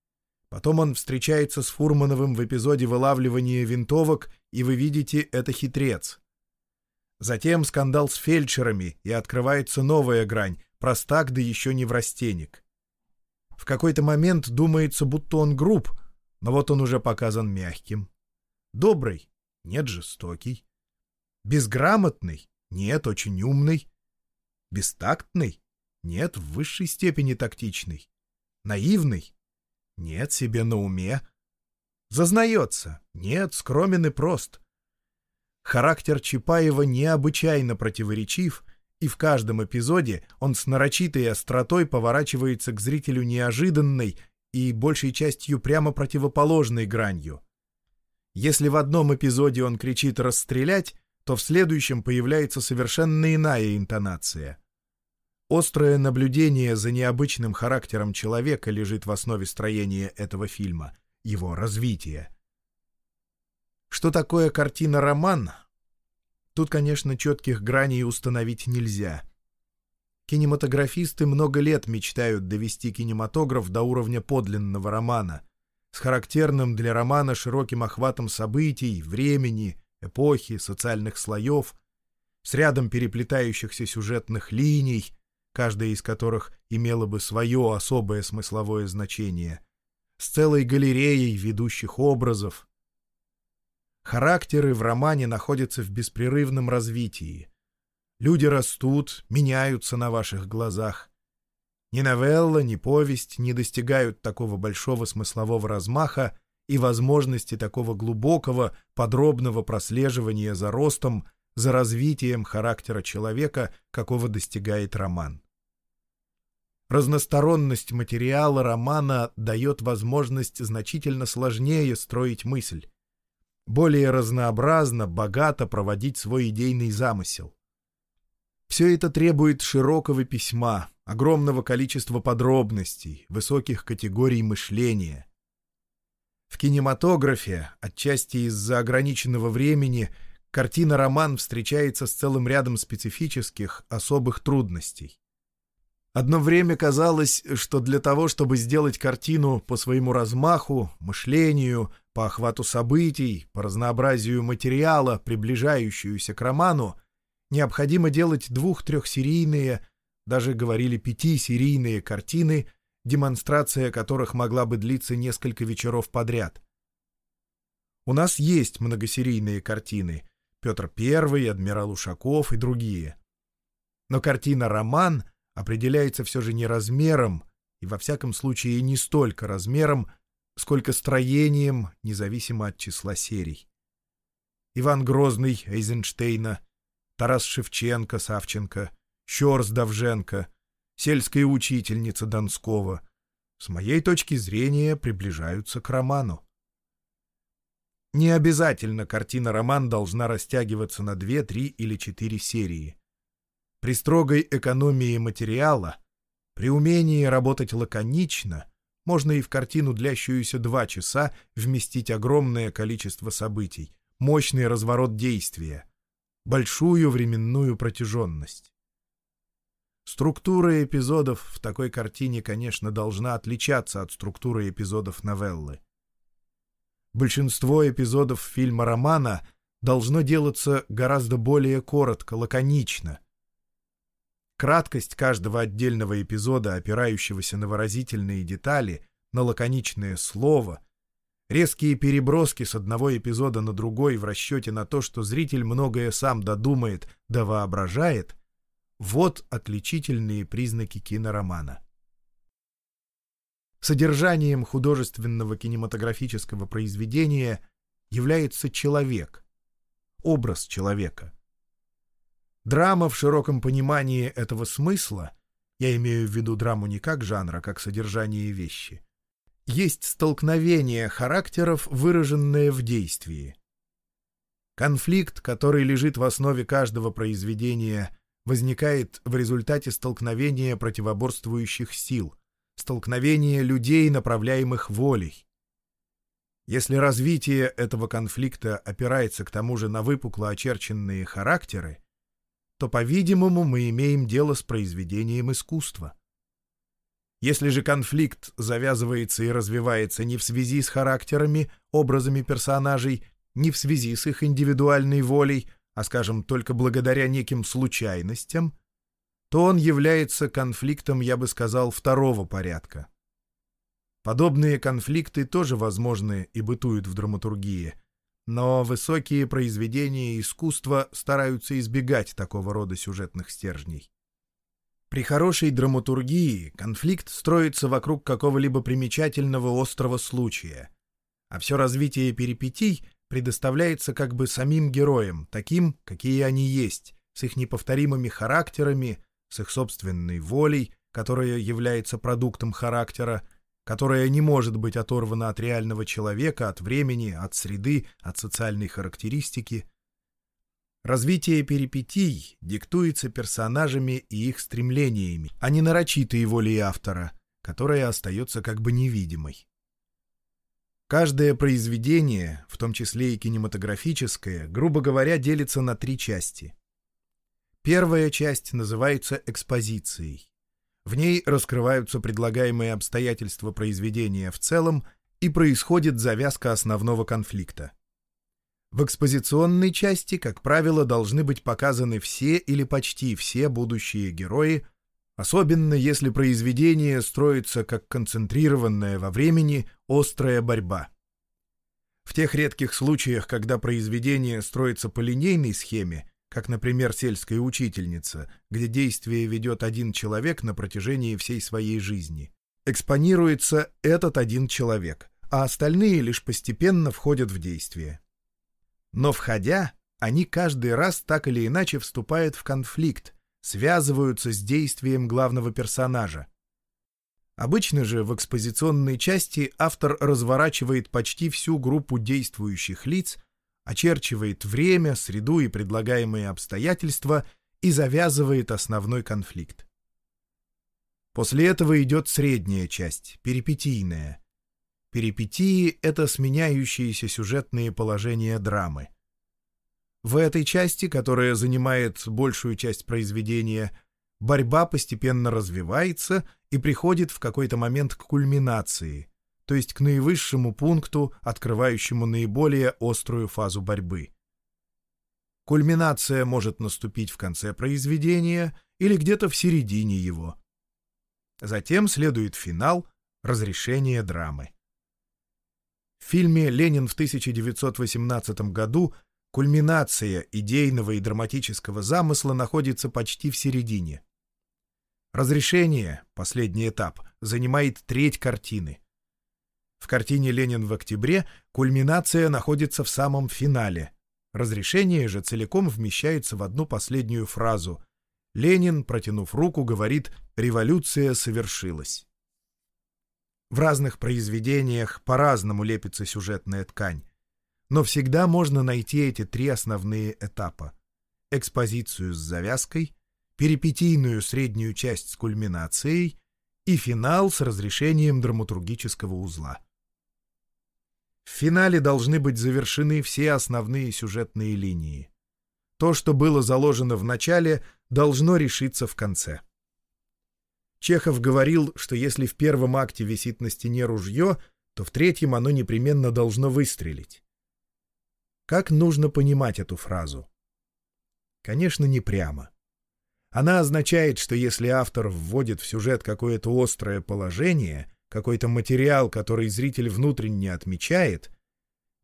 Потом он встречается с Фурмановым в эпизоде вылавливания винтовок, и вы видите, это хитрец. Затем скандал с фельдшерами, и открывается новая грань, простак да еще не врастенник. В какой-то момент думается, будто он груб, но вот он уже показан мягким. Добрый? Нет, жестокий. Безграмотный? Нет, очень умный. Бестактный? Нет, в высшей степени тактичный. Наивный? Нет, себе на уме. Зазнается? Нет, скромен и прост. Характер Чапаева необычайно противоречив, и в каждом эпизоде он с нарочитой остротой поворачивается к зрителю неожиданной и большей частью прямо противоположной гранью. Если в одном эпизоде он кричит «расстрелять», то в следующем появляется совершенно иная интонация. Острое наблюдение за необычным характером человека лежит в основе строения этого фильма, его развития. Что такое картина-роман? Тут, конечно, четких граней установить нельзя. Кинематографисты много лет мечтают довести кинематограф до уровня подлинного романа, с характерным для романа широким охватом событий, времени, эпохи, социальных слоев, с рядом переплетающихся сюжетных линий, каждая из которых имела бы свое особое смысловое значение, с целой галереей ведущих образов. Характеры в романе находятся в беспрерывном развитии. Люди растут, меняются на ваших глазах. Ни новелла, ни повесть не достигают такого большого смыслового размаха, и возможности такого глубокого, подробного прослеживания за ростом, за развитием характера человека, какого достигает роман. Разносторонность материала романа дает возможность значительно сложнее строить мысль, более разнообразно, богато проводить свой идейный замысел. Все это требует широкого письма, огромного количества подробностей, высоких категорий мышления. В кинематографе, отчасти из-за ограниченного времени, картина-роман встречается с целым рядом специфических, особых трудностей. Одно время казалось, что для того, чтобы сделать картину по своему размаху, мышлению, по охвату событий, по разнообразию материала, приближающуюся к роману, необходимо делать двух-трехсерийные, даже говорили пятисерийные картины демонстрация которых могла бы длиться несколько вечеров подряд. У нас есть многосерийные картины «Петр I», «Адмирал Ушаков» и другие. Но картина «Роман» определяется все же не размером, и во всяком случае не столько размером, сколько строением, независимо от числа серий. Иван Грозный Эйзенштейна, Тарас Шевченко, Савченко, Щорс Давженко, сельская учительница Донского, с моей точки зрения, приближаются к роману. Не обязательно картина-роман должна растягиваться на две, три или четыре серии. При строгой экономии материала, при умении работать лаконично, можно и в картину, длящуюся два часа, вместить огромное количество событий, мощный разворот действия, большую временную протяженность. Структура эпизодов в такой картине, конечно, должна отличаться от структуры эпизодов новеллы. Большинство эпизодов фильма-романа должно делаться гораздо более коротко, лаконично. Краткость каждого отдельного эпизода, опирающегося на выразительные детали, на лаконичное слово, резкие переброски с одного эпизода на другой в расчете на то, что зритель многое сам додумает да воображает, вот отличительные признаки киноромана. Содержанием художественного кинематографического произведения является человек, образ человека. Драма в широком понимании этого смысла, я имею в виду драму не как жанра, а как содержание вещи, есть столкновение характеров, выраженное в действии. Конфликт, который лежит в основе каждого произведения, возникает в результате столкновения противоборствующих сил — столкновение людей, направляемых волей. Если развитие этого конфликта опирается к тому же на выпукло очерченные характеры, то, по-видимому, мы имеем дело с произведением искусства. Если же конфликт завязывается и развивается не в связи с характерами, образами персонажей, не в связи с их индивидуальной волей, а, скажем, только благодаря неким случайностям, то он является конфликтом, я бы сказал, второго порядка. Подобные конфликты тоже возможны и бытуют в драматургии, но высокие произведения искусства стараются избегать такого рода сюжетных стержней. При хорошей драматургии конфликт строится вокруг какого-либо примечательного острого случая, а все развитие перипетий предоставляется как бы самим героям, таким, какие они есть, с их неповторимыми характерами, с их собственной волей, которая является продуктом характера, которая не может быть оторвана от реального человека, от времени, от среды, от социальной характеристики. Развитие перипетий диктуется персонажами и их стремлениями, а не нарочитой волей автора, которая остается как бы невидимой. Каждое произведение, в том числе и кинематографическое, грубо говоря, делится на три части. Первая часть называется экспозицией. В ней раскрываются предлагаемые обстоятельства произведения в целом и происходит завязка основного конфликта. В экспозиционной части, как правило, должны быть показаны все или почти все будущие герои, особенно если произведение строится как концентрированная во времени острая борьба. В тех редких случаях, когда произведение строится по линейной схеме, как, например, сельская учительница, где действие ведет один человек на протяжении всей своей жизни. Экспонируется этот один человек, а остальные лишь постепенно входят в действие. Но входя, они каждый раз так или иначе вступают в конфликт, связываются с действием главного персонажа. Обычно же в экспозиционной части автор разворачивает почти всю группу действующих лиц очерчивает время, среду и предлагаемые обстоятельства и завязывает основной конфликт. После этого идет средняя часть, перипетийная. Перипетии — это сменяющиеся сюжетные положения драмы. В этой части, которая занимает большую часть произведения, борьба постепенно развивается и приходит в какой-то момент к кульминации — то есть к наивысшему пункту, открывающему наиболее острую фазу борьбы. Кульминация может наступить в конце произведения или где-то в середине его. Затем следует финал, разрешение драмы. В фильме «Ленин в 1918 году» кульминация идейного и драматического замысла находится почти в середине. Разрешение, последний этап, занимает треть картины — в картине «Ленин в октябре» кульминация находится в самом финале. Разрешение же целиком вмещается в одну последнюю фразу. Ленин, протянув руку, говорит «революция совершилась». В разных произведениях по-разному лепится сюжетная ткань. Но всегда можно найти эти три основные этапа. Экспозицию с завязкой, перипетийную среднюю часть с кульминацией и финал с разрешением драматургического узла. В финале должны быть завершены все основные сюжетные линии. То, что было заложено в начале, должно решиться в конце. Чехов говорил, что если в первом акте висит на стене ружье, то в третьем оно непременно должно выстрелить. Как нужно понимать эту фразу? Конечно, не прямо. Она означает, что если автор вводит в сюжет какое-то острое положение, какой-то материал, который зритель внутренне отмечает,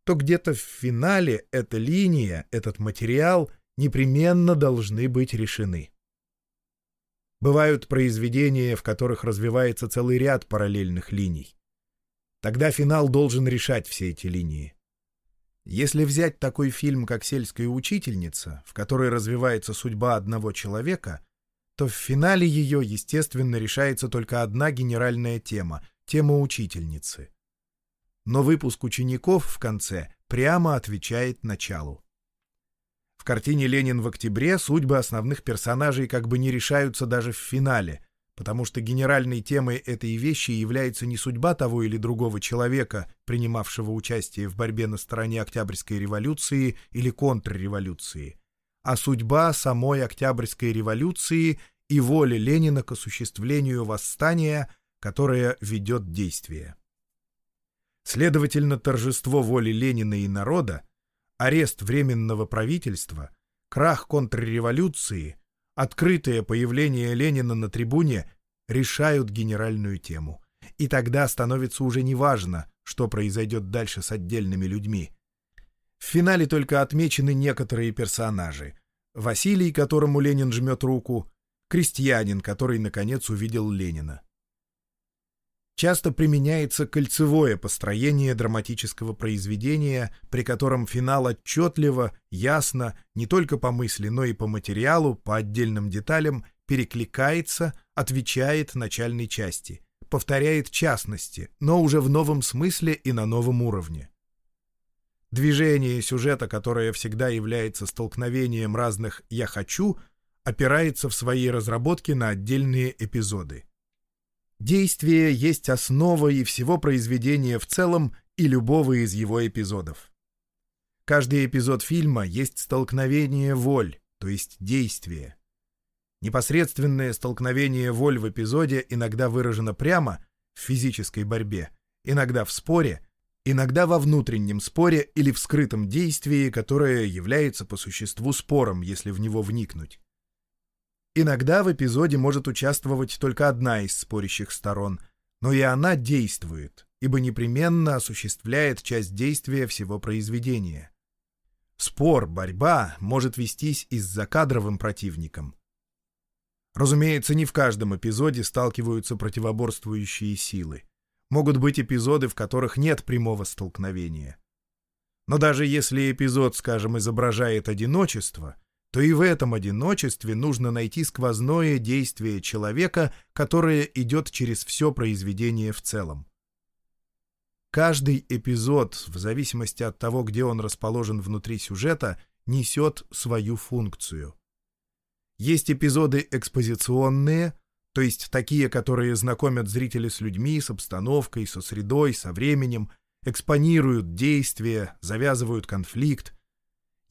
то где-то в финале эта линия, этот материал непременно должны быть решены. Бывают произведения, в которых развивается целый ряд параллельных линий. Тогда финал должен решать все эти линии. Если взять такой фильм, как «Сельская учительница», в которой развивается судьба одного человека, то в финале ее, естественно, решается только одна генеральная тема — тема учительницы. Но выпуск учеников в конце прямо отвечает началу. В картине «Ленин в октябре» судьбы основных персонажей как бы не решаются даже в финале, потому что генеральной темой этой вещи является не судьба того или другого человека, принимавшего участие в борьбе на стороне Октябрьской революции или контрреволюции, а судьба самой Октябрьской революции и воли Ленина к осуществлению восстания, которое ведет действие. Следовательно, торжество воли Ленина и народа, арест Временного правительства, крах контрреволюции — открытое появление Ленина на трибуне решают генеральную тему. И тогда становится уже неважно, что произойдет дальше с отдельными людьми. В финале только отмечены некоторые персонажи. Василий, которому Ленин жмет руку, крестьянин, который, наконец, увидел Ленина часто применяется кольцевое построение драматического произведения, при котором финал отчетливо, ясно, не только по мысли, но и по материалу, по отдельным деталям, перекликается, отвечает начальной части, повторяет частности, но уже в новом смысле и на новом уровне. Движение сюжета, которое всегда является столкновением разных «я хочу», опирается в своей разработке на отдельные эпизоды. Действие есть основа и всего произведения в целом и любого из его эпизодов. Каждый эпизод фильма есть столкновение воль, то есть действие. Непосредственное столкновение воль в эпизоде иногда выражено прямо в физической борьбе, иногда в споре, иногда во внутреннем споре или в скрытом действии, которое является по существу спором, если в него вникнуть. Иногда в эпизоде может участвовать только одна из спорящих сторон, но и она действует, ибо непременно осуществляет часть действия всего произведения. Спор, борьба может вестись и с закадровым противником. Разумеется, не в каждом эпизоде сталкиваются противоборствующие силы. Могут быть эпизоды, в которых нет прямого столкновения. Но даже если эпизод, скажем, изображает одиночество — то и в этом одиночестве нужно найти сквозное действие человека, которое идет через все произведение в целом. Каждый эпизод, в зависимости от того, где он расположен внутри сюжета, несет свою функцию. Есть эпизоды экспозиционные, то есть такие, которые знакомят зрителя с людьми, с обстановкой, со средой, со временем, экспонируют действия, завязывают конфликт,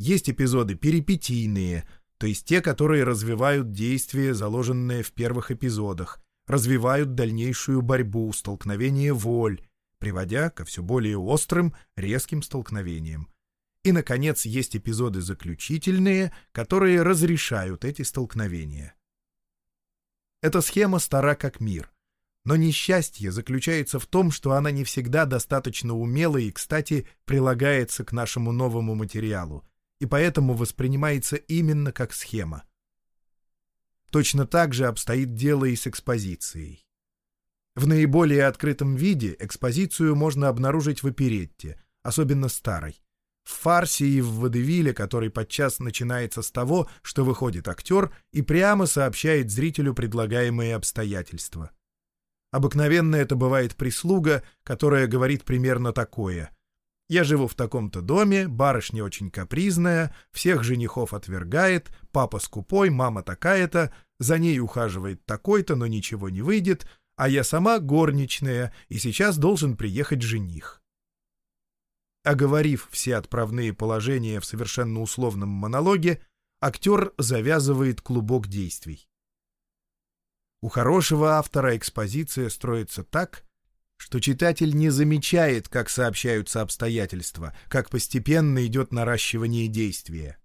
есть эпизоды перипетийные, то есть те, которые развивают действия, заложенные в первых эпизодах, развивают дальнейшую борьбу, столкновение воль, приводя ко все более острым, резким столкновениям. И, наконец, есть эпизоды заключительные, которые разрешают эти столкновения. Эта схема стара как мир. Но несчастье заключается в том, что она не всегда достаточно умело и, кстати, прилагается к нашему новому материалу, и поэтому воспринимается именно как схема. Точно так же обстоит дело и с экспозицией. В наиболее открытом виде экспозицию можно обнаружить в оперетте, особенно старой. в фарсе и в водевиле, который подчас начинается с того, что выходит актер и прямо сообщает зрителю предлагаемые обстоятельства. Обыкновенно это бывает прислуга, которая говорит примерно такое. «Я живу в таком-то доме, барышня очень капризная, всех женихов отвергает, папа скупой, мама такая-то, за ней ухаживает такой-то, но ничего не выйдет, а я сама горничная, и сейчас должен приехать жених». Оговорив все отправные положения в совершенно условном монологе, актер завязывает клубок действий. У хорошего автора экспозиция строится так, что читатель не замечает, как сообщаются обстоятельства, как постепенно идет наращивание действия.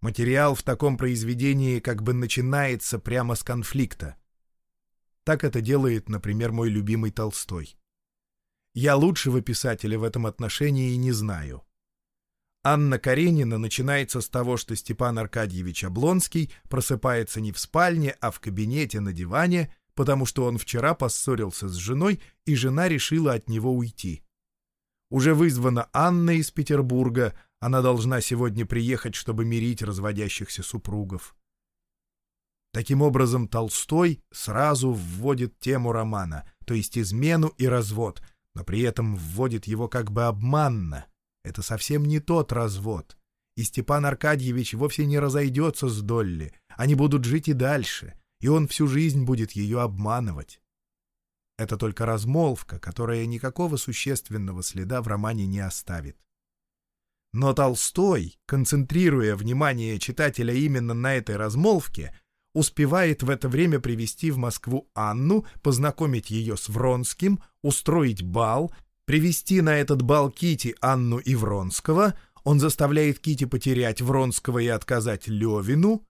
Материал в таком произведении как бы начинается прямо с конфликта. Так это делает, например, мой любимый Толстой. Я лучшего писателя в этом отношении не знаю. Анна Каренина начинается с того, что Степан Аркадьевич Облонский просыпается не в спальне, а в кабинете на диване, потому что он вчера поссорился с женой, и жена решила от него уйти. Уже вызвана Анна из Петербурга, она должна сегодня приехать, чтобы мирить разводящихся супругов. Таким образом, Толстой сразу вводит тему романа, то есть измену и развод — но при этом вводит его как бы обманно. Это совсем не тот развод. И Степан Аркадьевич вовсе не разойдется с Долли. Они будут жить и дальше, и он всю жизнь будет ее обманывать. Это только размолвка, которая никакого существенного следа в романе не оставит. Но Толстой, концентрируя внимание читателя именно на этой размолвке, успевает в это время привести в Москву Анну, познакомить ее с Вронским, устроить бал, привести на этот бал Кити, Анну и Вронского, он заставляет Кити потерять Вронского и отказать Левину.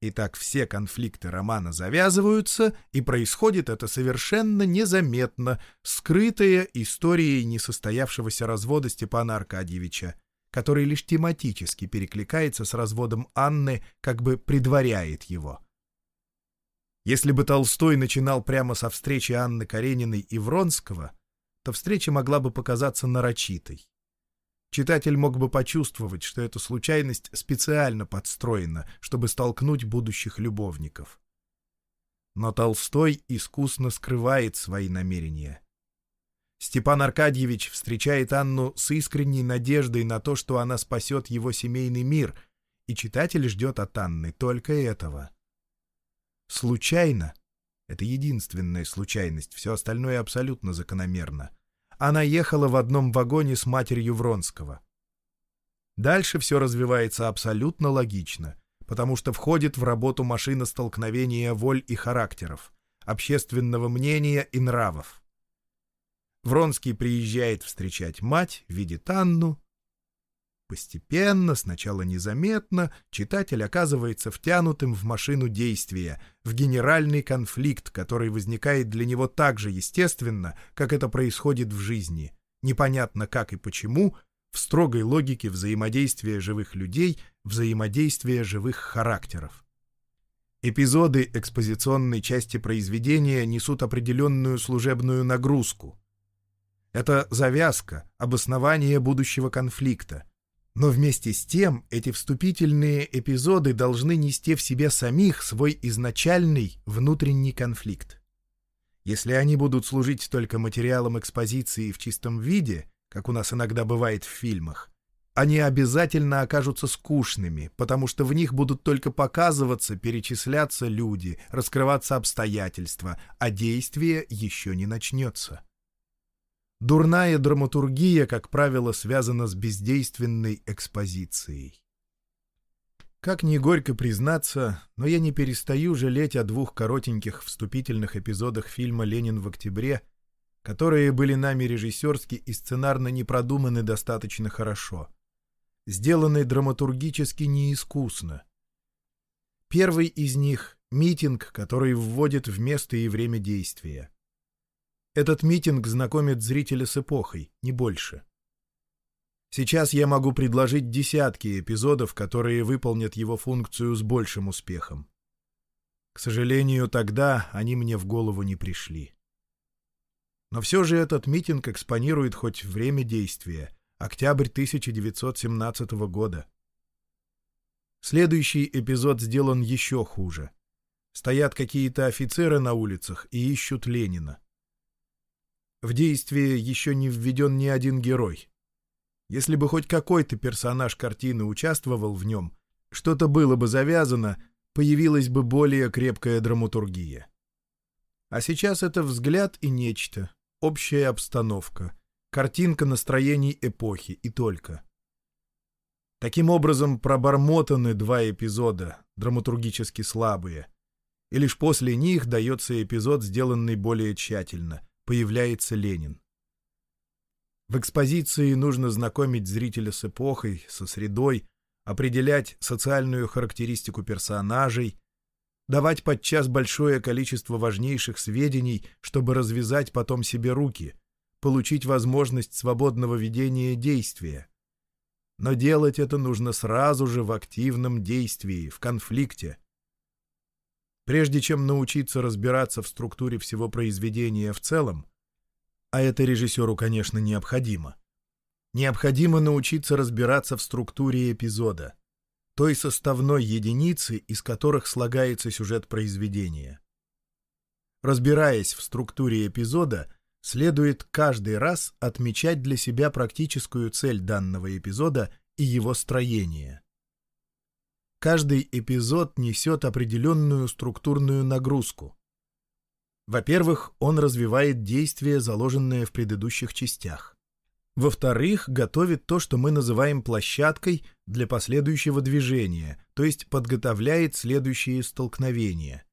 И так все конфликты романа завязываются, и происходит это совершенно незаметно, скрытая историей несостоявшегося развода Степана Аркадьевича, который лишь тематически перекликается с разводом Анны, как бы предваряет его. Если бы Толстой начинал прямо со встречи Анны Карениной и Вронского, то встреча могла бы показаться нарочитой. Читатель мог бы почувствовать, что эта случайность специально подстроена, чтобы столкнуть будущих любовников. Но Толстой искусно скрывает свои намерения. Степан Аркадьевич встречает Анну с искренней надеждой на то, что она спасет его семейный мир, и читатель ждет от Анны только этого — Случайно — это единственная случайность, все остальное абсолютно закономерно. Она ехала в одном вагоне с матерью Вронского. Дальше все развивается абсолютно логично, потому что входит в работу машина столкновения воль и характеров, общественного мнения и нравов. Вронский приезжает встречать мать, видит Анну, Постепенно, сначала незаметно, читатель оказывается втянутым в машину действия, в генеральный конфликт, который возникает для него так же естественно, как это происходит в жизни. Непонятно как и почему, в строгой логике взаимодействия живых людей, взаимодействия живых характеров. Эпизоды экспозиционной части произведения несут определенную служебную нагрузку. Это завязка, обоснование будущего конфликта — но вместе с тем эти вступительные эпизоды должны нести в себе самих свой изначальный внутренний конфликт. Если они будут служить только материалом экспозиции в чистом виде, как у нас иногда бывает в фильмах, они обязательно окажутся скучными, потому что в них будут только показываться, перечисляться люди, раскрываться обстоятельства, а действие еще не начнется. Дурная драматургия, как правило, связана с бездейственной экспозицией. Как ни горько признаться, но я не перестаю жалеть о двух коротеньких вступительных эпизодах фильма «Ленин в октябре», которые были нами режиссерски и сценарно не продуманы достаточно хорошо. Сделаны драматургически неискусно. Первый из них — митинг, который вводит в место и время действия. Этот митинг знакомит зрителя с эпохой, не больше. Сейчас я могу предложить десятки эпизодов, которые выполнят его функцию с большим успехом. К сожалению, тогда они мне в голову не пришли. Но все же этот митинг экспонирует хоть время действия, Октябрь 1917 года. Следующий эпизод сделан еще хуже. Стоят какие-то офицеры на улицах и ищут Ленина. В действие еще не введен ни один герой. Если бы хоть какой-то персонаж картины участвовал в нем, что-то было бы завязано, появилась бы более крепкая драматургия. А сейчас это взгляд и нечто, общая обстановка, картинка настроений эпохи и только. Таким образом, пробормотаны два эпизода, драматургически слабые, и лишь после них дается эпизод, сделанный более тщательно, появляется Ленин. В экспозиции нужно знакомить зрителя с эпохой, со средой, определять социальную характеристику персонажей, давать подчас большое количество важнейших сведений, чтобы развязать потом себе руки, получить возможность свободного ведения действия. Но делать это нужно сразу же в активном действии, в конфликте. Прежде чем научиться разбираться в структуре всего произведения в целом, а это режиссеру, конечно, необходимо, необходимо научиться разбираться в структуре эпизода, той составной единицы, из которых слагается сюжет произведения. Разбираясь в структуре эпизода, следует каждый раз отмечать для себя практическую цель данного эпизода и его строение. Каждый эпизод несет определенную структурную нагрузку. Во-первых, он развивает действия, заложенные в предыдущих частях. Во-вторых, готовит то, что мы называем площадкой для последующего движения, то есть подготовляет следующие столкновения.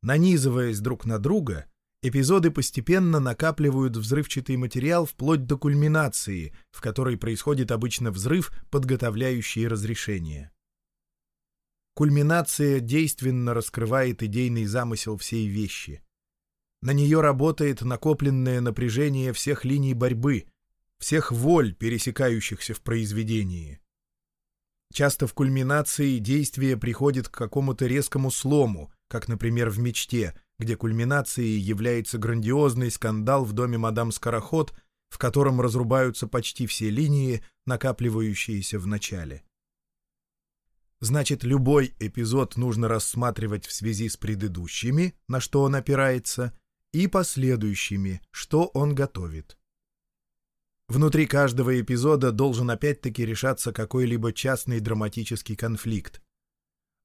Нанизываясь друг на друга, эпизоды постепенно накапливают взрывчатый материал вплоть до кульминации, в которой происходит обычно взрыв, подготовляющий разрешение. Кульминация действенно раскрывает идейный замысел всей вещи. На нее работает накопленное напряжение всех линий борьбы, всех воль, пересекающихся в произведении. Часто в кульминации действие приходит к какому-то резкому слому, как, например, в «Мечте», где кульминацией является грандиозный скандал в доме мадам Скороход, в котором разрубаются почти все линии, накапливающиеся в начале. Значит, любой эпизод нужно рассматривать в связи с предыдущими, на что он опирается, и последующими, что он готовит. Внутри каждого эпизода должен опять-таки решаться какой-либо частный драматический конфликт.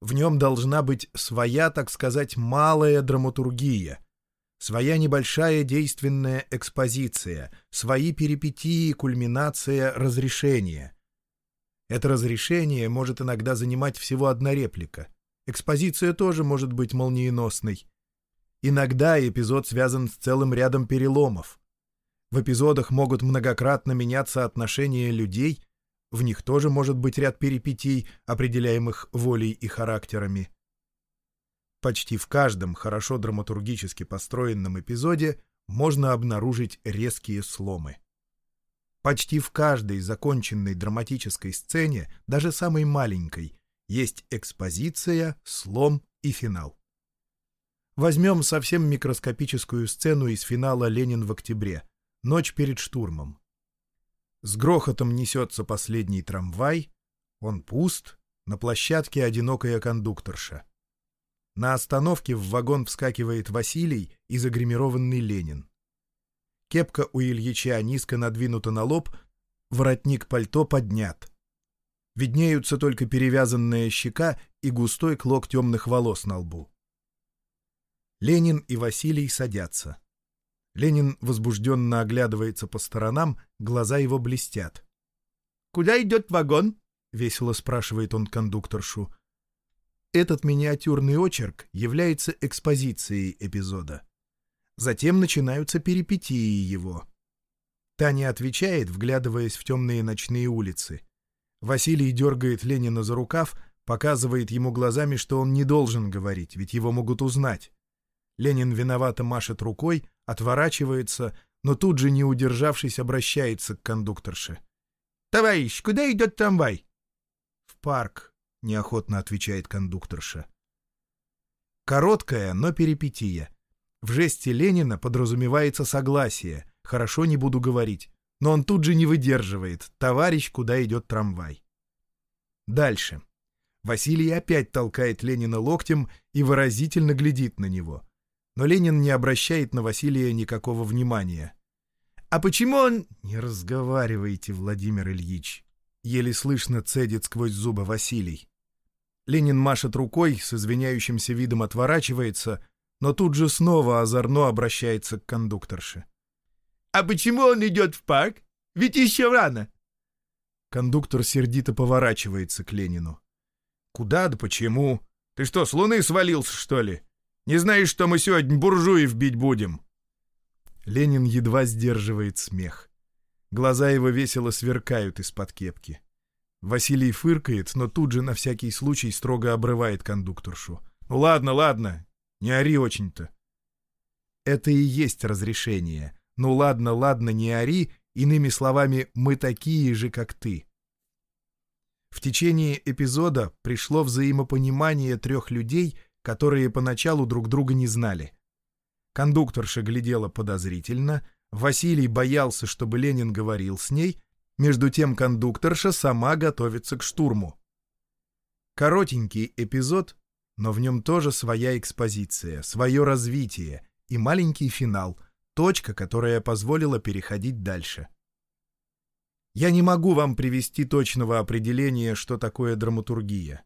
В нем должна быть своя, так сказать, малая драматургия, своя небольшая действенная экспозиция, свои перипетии, кульминация, разрешение. Это разрешение может иногда занимать всего одна реплика. Экспозиция тоже может быть молниеносной. Иногда эпизод связан с целым рядом переломов. В эпизодах могут многократно меняться отношения людей, в них тоже может быть ряд перипетий, определяемых волей и характерами. Почти в каждом хорошо драматургически построенном эпизоде можно обнаружить резкие сломы. Почти в каждой законченной драматической сцене, даже самой маленькой, есть экспозиция, слом и финал. Возьмем совсем микроскопическую сцену из финала «Ленин в октябре», Ночь перед штурмом. С грохотом несется последний трамвай. Он пуст. На площадке одинокая кондукторша. На остановке в вагон вскакивает Василий и загримированный Ленин. Кепка у Ильича низко надвинута на лоб, воротник пальто поднят. Виднеются только перевязанная щека и густой клок темных волос на лбу. Ленин и Василий садятся. Ленин возбужденно оглядывается по сторонам, глаза его блестят. «Куда идет вагон?» — весело спрашивает он кондукторшу. Этот миниатюрный очерк является экспозицией эпизода. Затем начинаются перипетии его. Таня отвечает, вглядываясь в темные ночные улицы. Василий дергает Ленина за рукав, показывает ему глазами, что он не должен говорить, ведь его могут узнать. Ленин виновато машет рукой, отворачивается, но тут же, не удержавшись, обращается к кондукторше. «Товарищ, куда идет трамвай?» «В парк», — неохотно отвечает кондукторша. Короткая, но перипетия. В жесте Ленина подразумевается согласие. «Хорошо, не буду говорить». но он тут же не выдерживает. Товарищ, куда идет трамвай. Дальше. Василий опять толкает Ленина локтем и выразительно глядит на него. Но Ленин не обращает на Василия никакого внимания. «А почему он...» «Не разговаривайте, Владимир Ильич!» Еле слышно цедит сквозь зубы Василий. Ленин машет рукой, с извиняющимся видом отворачивается, но тут же снова озорно обращается к кондукторше. «А почему он идет в парк? Ведь еще рано!» Кондуктор сердито поворачивается к Ленину. «Куда да почему? Ты что, с луны свалился, что ли? Не знаешь, что мы сегодня буржуев бить будем?» Ленин едва сдерживает смех. Глаза его весело сверкают из-под кепки. Василий фыркает, но тут же на всякий случай строго обрывает кондукторшу. «Ну ладно, ладно, не ори очень-то». Это и есть разрешение. «Ну ладно, ладно, не ори», иными словами, «мы такие же, как ты». В течение эпизода пришло взаимопонимание трех людей, которые поначалу друг друга не знали. Кондукторша глядела подозрительно, Василий боялся, чтобы Ленин говорил с ней, между тем кондукторша сама готовится к штурму. Коротенький эпизод, но в нем тоже своя экспозиция, свое развитие и маленький финал, точка, которая позволила переходить дальше. Я не могу вам привести точного определения, что такое драматургия.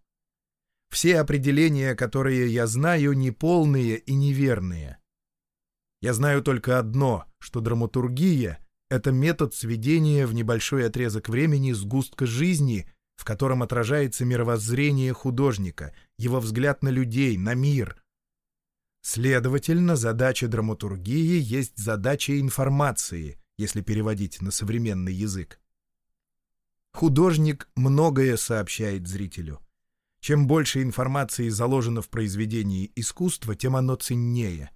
Все определения, которые я знаю, неполные и неверные. Я знаю только одно, что драматургия это метод сведения в небольшой отрезок времени сгустка жизни, в котором отражается мировоззрение художника, его взгляд на людей, на мир. Следовательно, задача драматургии есть задача информации, если переводить на современный язык. Художник многое сообщает зрителю. Чем больше информации заложено в произведении искусства, тем оно ценнее.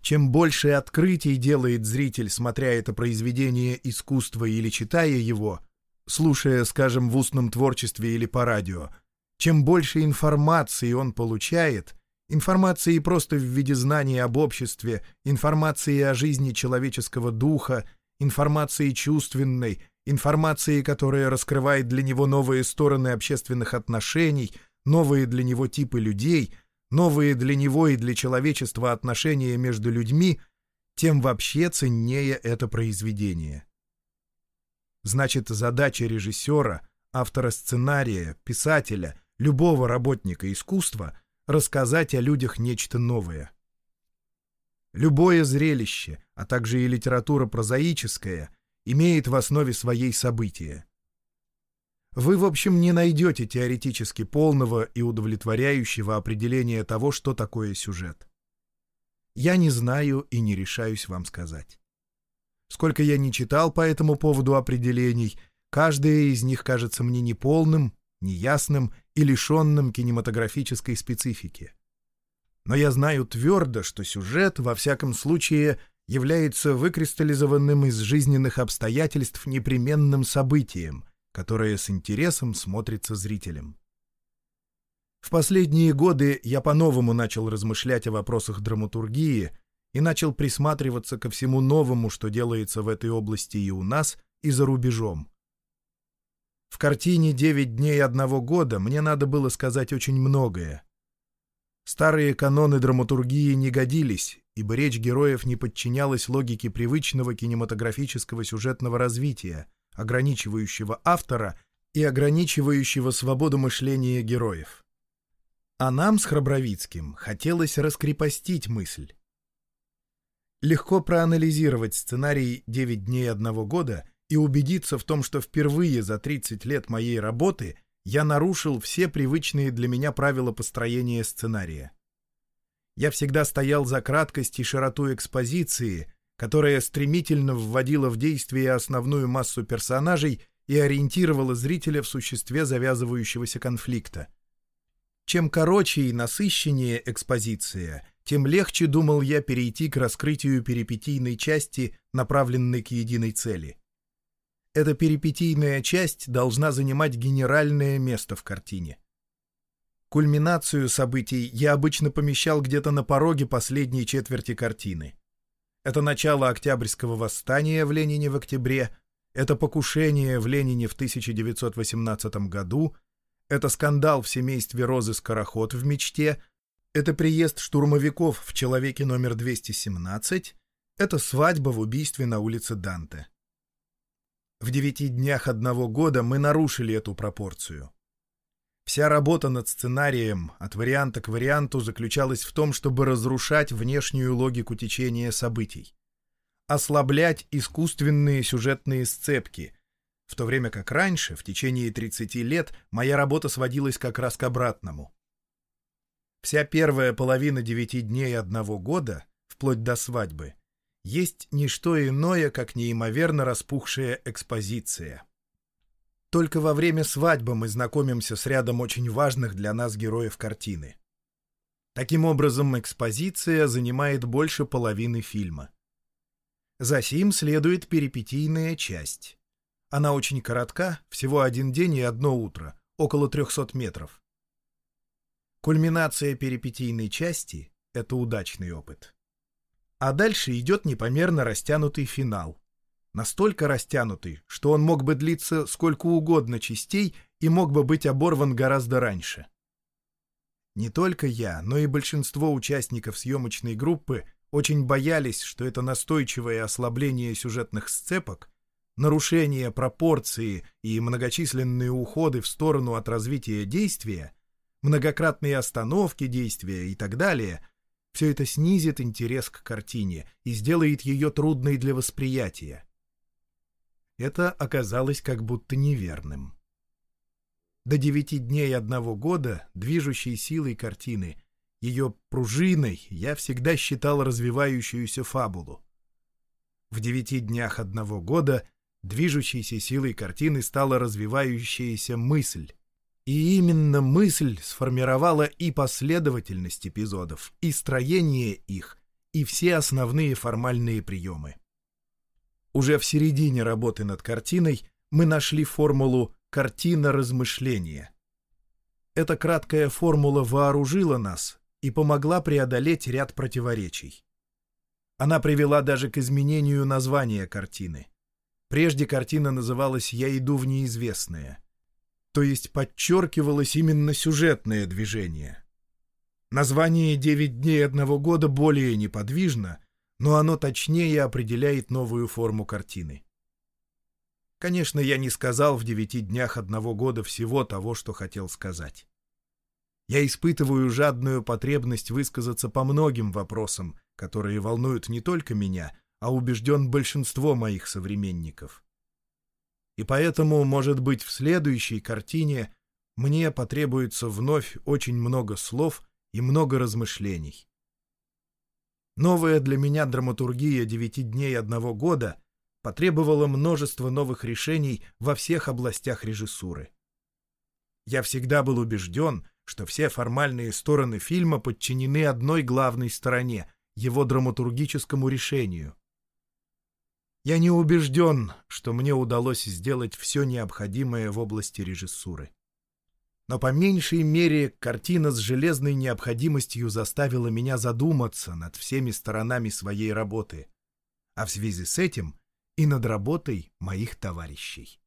Чем больше открытий делает зритель, смотря это произведение искусства или читая его, слушая, скажем, в устном творчестве или по радио, чем больше информации он получает, информации просто в виде знаний об обществе, информации о жизни человеческого духа, информации чувственной, информации, которая раскрывает для него новые стороны общественных отношений, новые для него типы людей — новые для него и для человечества отношения между людьми, тем вообще ценнее это произведение. Значит, задача режиссера, автора сценария, писателя, любого работника искусства — рассказать о людях нечто новое. Любое зрелище, а также и литература прозаическая, имеет в основе своей события. Вы, в общем, не найдете теоретически полного и удовлетворяющего определения того, что такое сюжет. Я не знаю и не решаюсь вам сказать. Сколько я не читал по этому поводу определений, каждое из них кажется мне неполным, неясным и лишенным кинематографической специфики. Но я знаю твердо, что сюжет, во всяком случае, является выкристаллизованным из жизненных обстоятельств непременным событием — которое с интересом смотрится зрителям. В последние годы я по-новому начал размышлять о вопросах драматургии и начал присматриваться ко всему новому, что делается в этой области и у нас, и за рубежом. В картине «Девять дней одного года» мне надо было сказать очень многое. Старые каноны драматургии не годились, ибо речь героев не подчинялась логике привычного кинематографического сюжетного развития, ограничивающего автора и ограничивающего свободу мышления героев. А нам с Храбровицким хотелось раскрепостить мысль. Легко проанализировать сценарий «Девять дней одного года» и убедиться в том, что впервые за 30 лет моей работы я нарушил все привычные для меня правила построения сценария. Я всегда стоял за краткость и широту экспозиции, которая стремительно вводила в действие основную массу персонажей и ориентировала зрителя в существе завязывающегося конфликта. Чем короче и насыщеннее экспозиция, тем легче, думал я, перейти к раскрытию перипетийной части, направленной к единой цели. Эта перипетийная часть должна занимать генеральное место в картине. Кульминацию событий я обычно помещал где-то на пороге последней четверти картины. Это начало Октябрьского восстания в Ленине в октябре, Это покушение в Ленине в 1918 году, это скандал в семействе Розы Скороход в «Мечте», это приезд штурмовиков в «Человеке номер 217», это свадьба в убийстве на улице Данте. В девяти днях одного года мы нарушили эту пропорцию. Вся работа над сценарием от варианта к варианту заключалась в том, чтобы разрушать внешнюю логику течения событий, ослаблять искусственные сюжетные сцепки, в то время как раньше, в течение 30 лет, моя работа сводилась как раз к обратному. Вся первая половина девяти дней одного года, вплоть до свадьбы, есть не что иное, как неимоверно распухшая экспозиция. Только во время свадьбы мы знакомимся с рядом очень важных для нас героев картины. Таким образом, экспозиция занимает больше половины фильма. За сим следует перипетийная часть. Она очень коротка, всего один день и одно утро, около 300 метров. Кульминация перипетийной части — это удачный опыт. А дальше идет непомерно растянутый финал. Настолько растянутый, что он мог бы длиться сколько угодно частей и мог бы быть оборван гораздо раньше. Не только я, но и большинство участников съемочной группы очень боялись, что это настойчивое ослабление сюжетных сцепок, нарушение пропорции и многочисленные уходы в сторону от развития действия, многократные остановки действия и так далее, все это снизит интерес к картине и сделает ее трудной для восприятия. Это оказалось как будто неверным. До девяти дней одного года движущей силой картины, ее пружиной, я всегда считал развивающуюся фабулу. В девяти днях одного года движущейся силой картины стала развивающаяся мысль. И именно мысль сформировала и последовательность эпизодов, и строение их, и все основные формальные приемы. Уже в середине работы над картиной мы нашли формулу «картина размышления». Эта краткая формула вооружила нас и помогла преодолеть ряд противоречий. Она привела даже к изменению названия картины. Прежде картина называлась «Я иду в неизвестное», то есть подчеркивалось именно сюжетное движение. Название «Девять дней одного года» более неподвижно, но оно точнее определяет новую форму картины. Конечно, я не сказал в девяти днях одного года всего того, что хотел сказать. Я испытываю жадную потребность высказаться по многим вопросам, которые волнуют не только меня, а убежден большинство моих современников. И поэтому, может быть, в следующей картине мне потребуется вновь очень много слов и много размышлений. Новая для меня драматургия девяти дней одного года потребовала множество новых решений во всех областях режиссуры. Я всегда был убежден, что все формальные стороны фильма подчинены одной главной стороне — его драматургическому решению. Я не убежден, что мне удалось сделать все необходимое в области режиссуры. Но по меньшей мере картина с железной необходимостью заставила меня задуматься над всеми сторонами своей работы, а в связи с этим и над работой моих товарищей.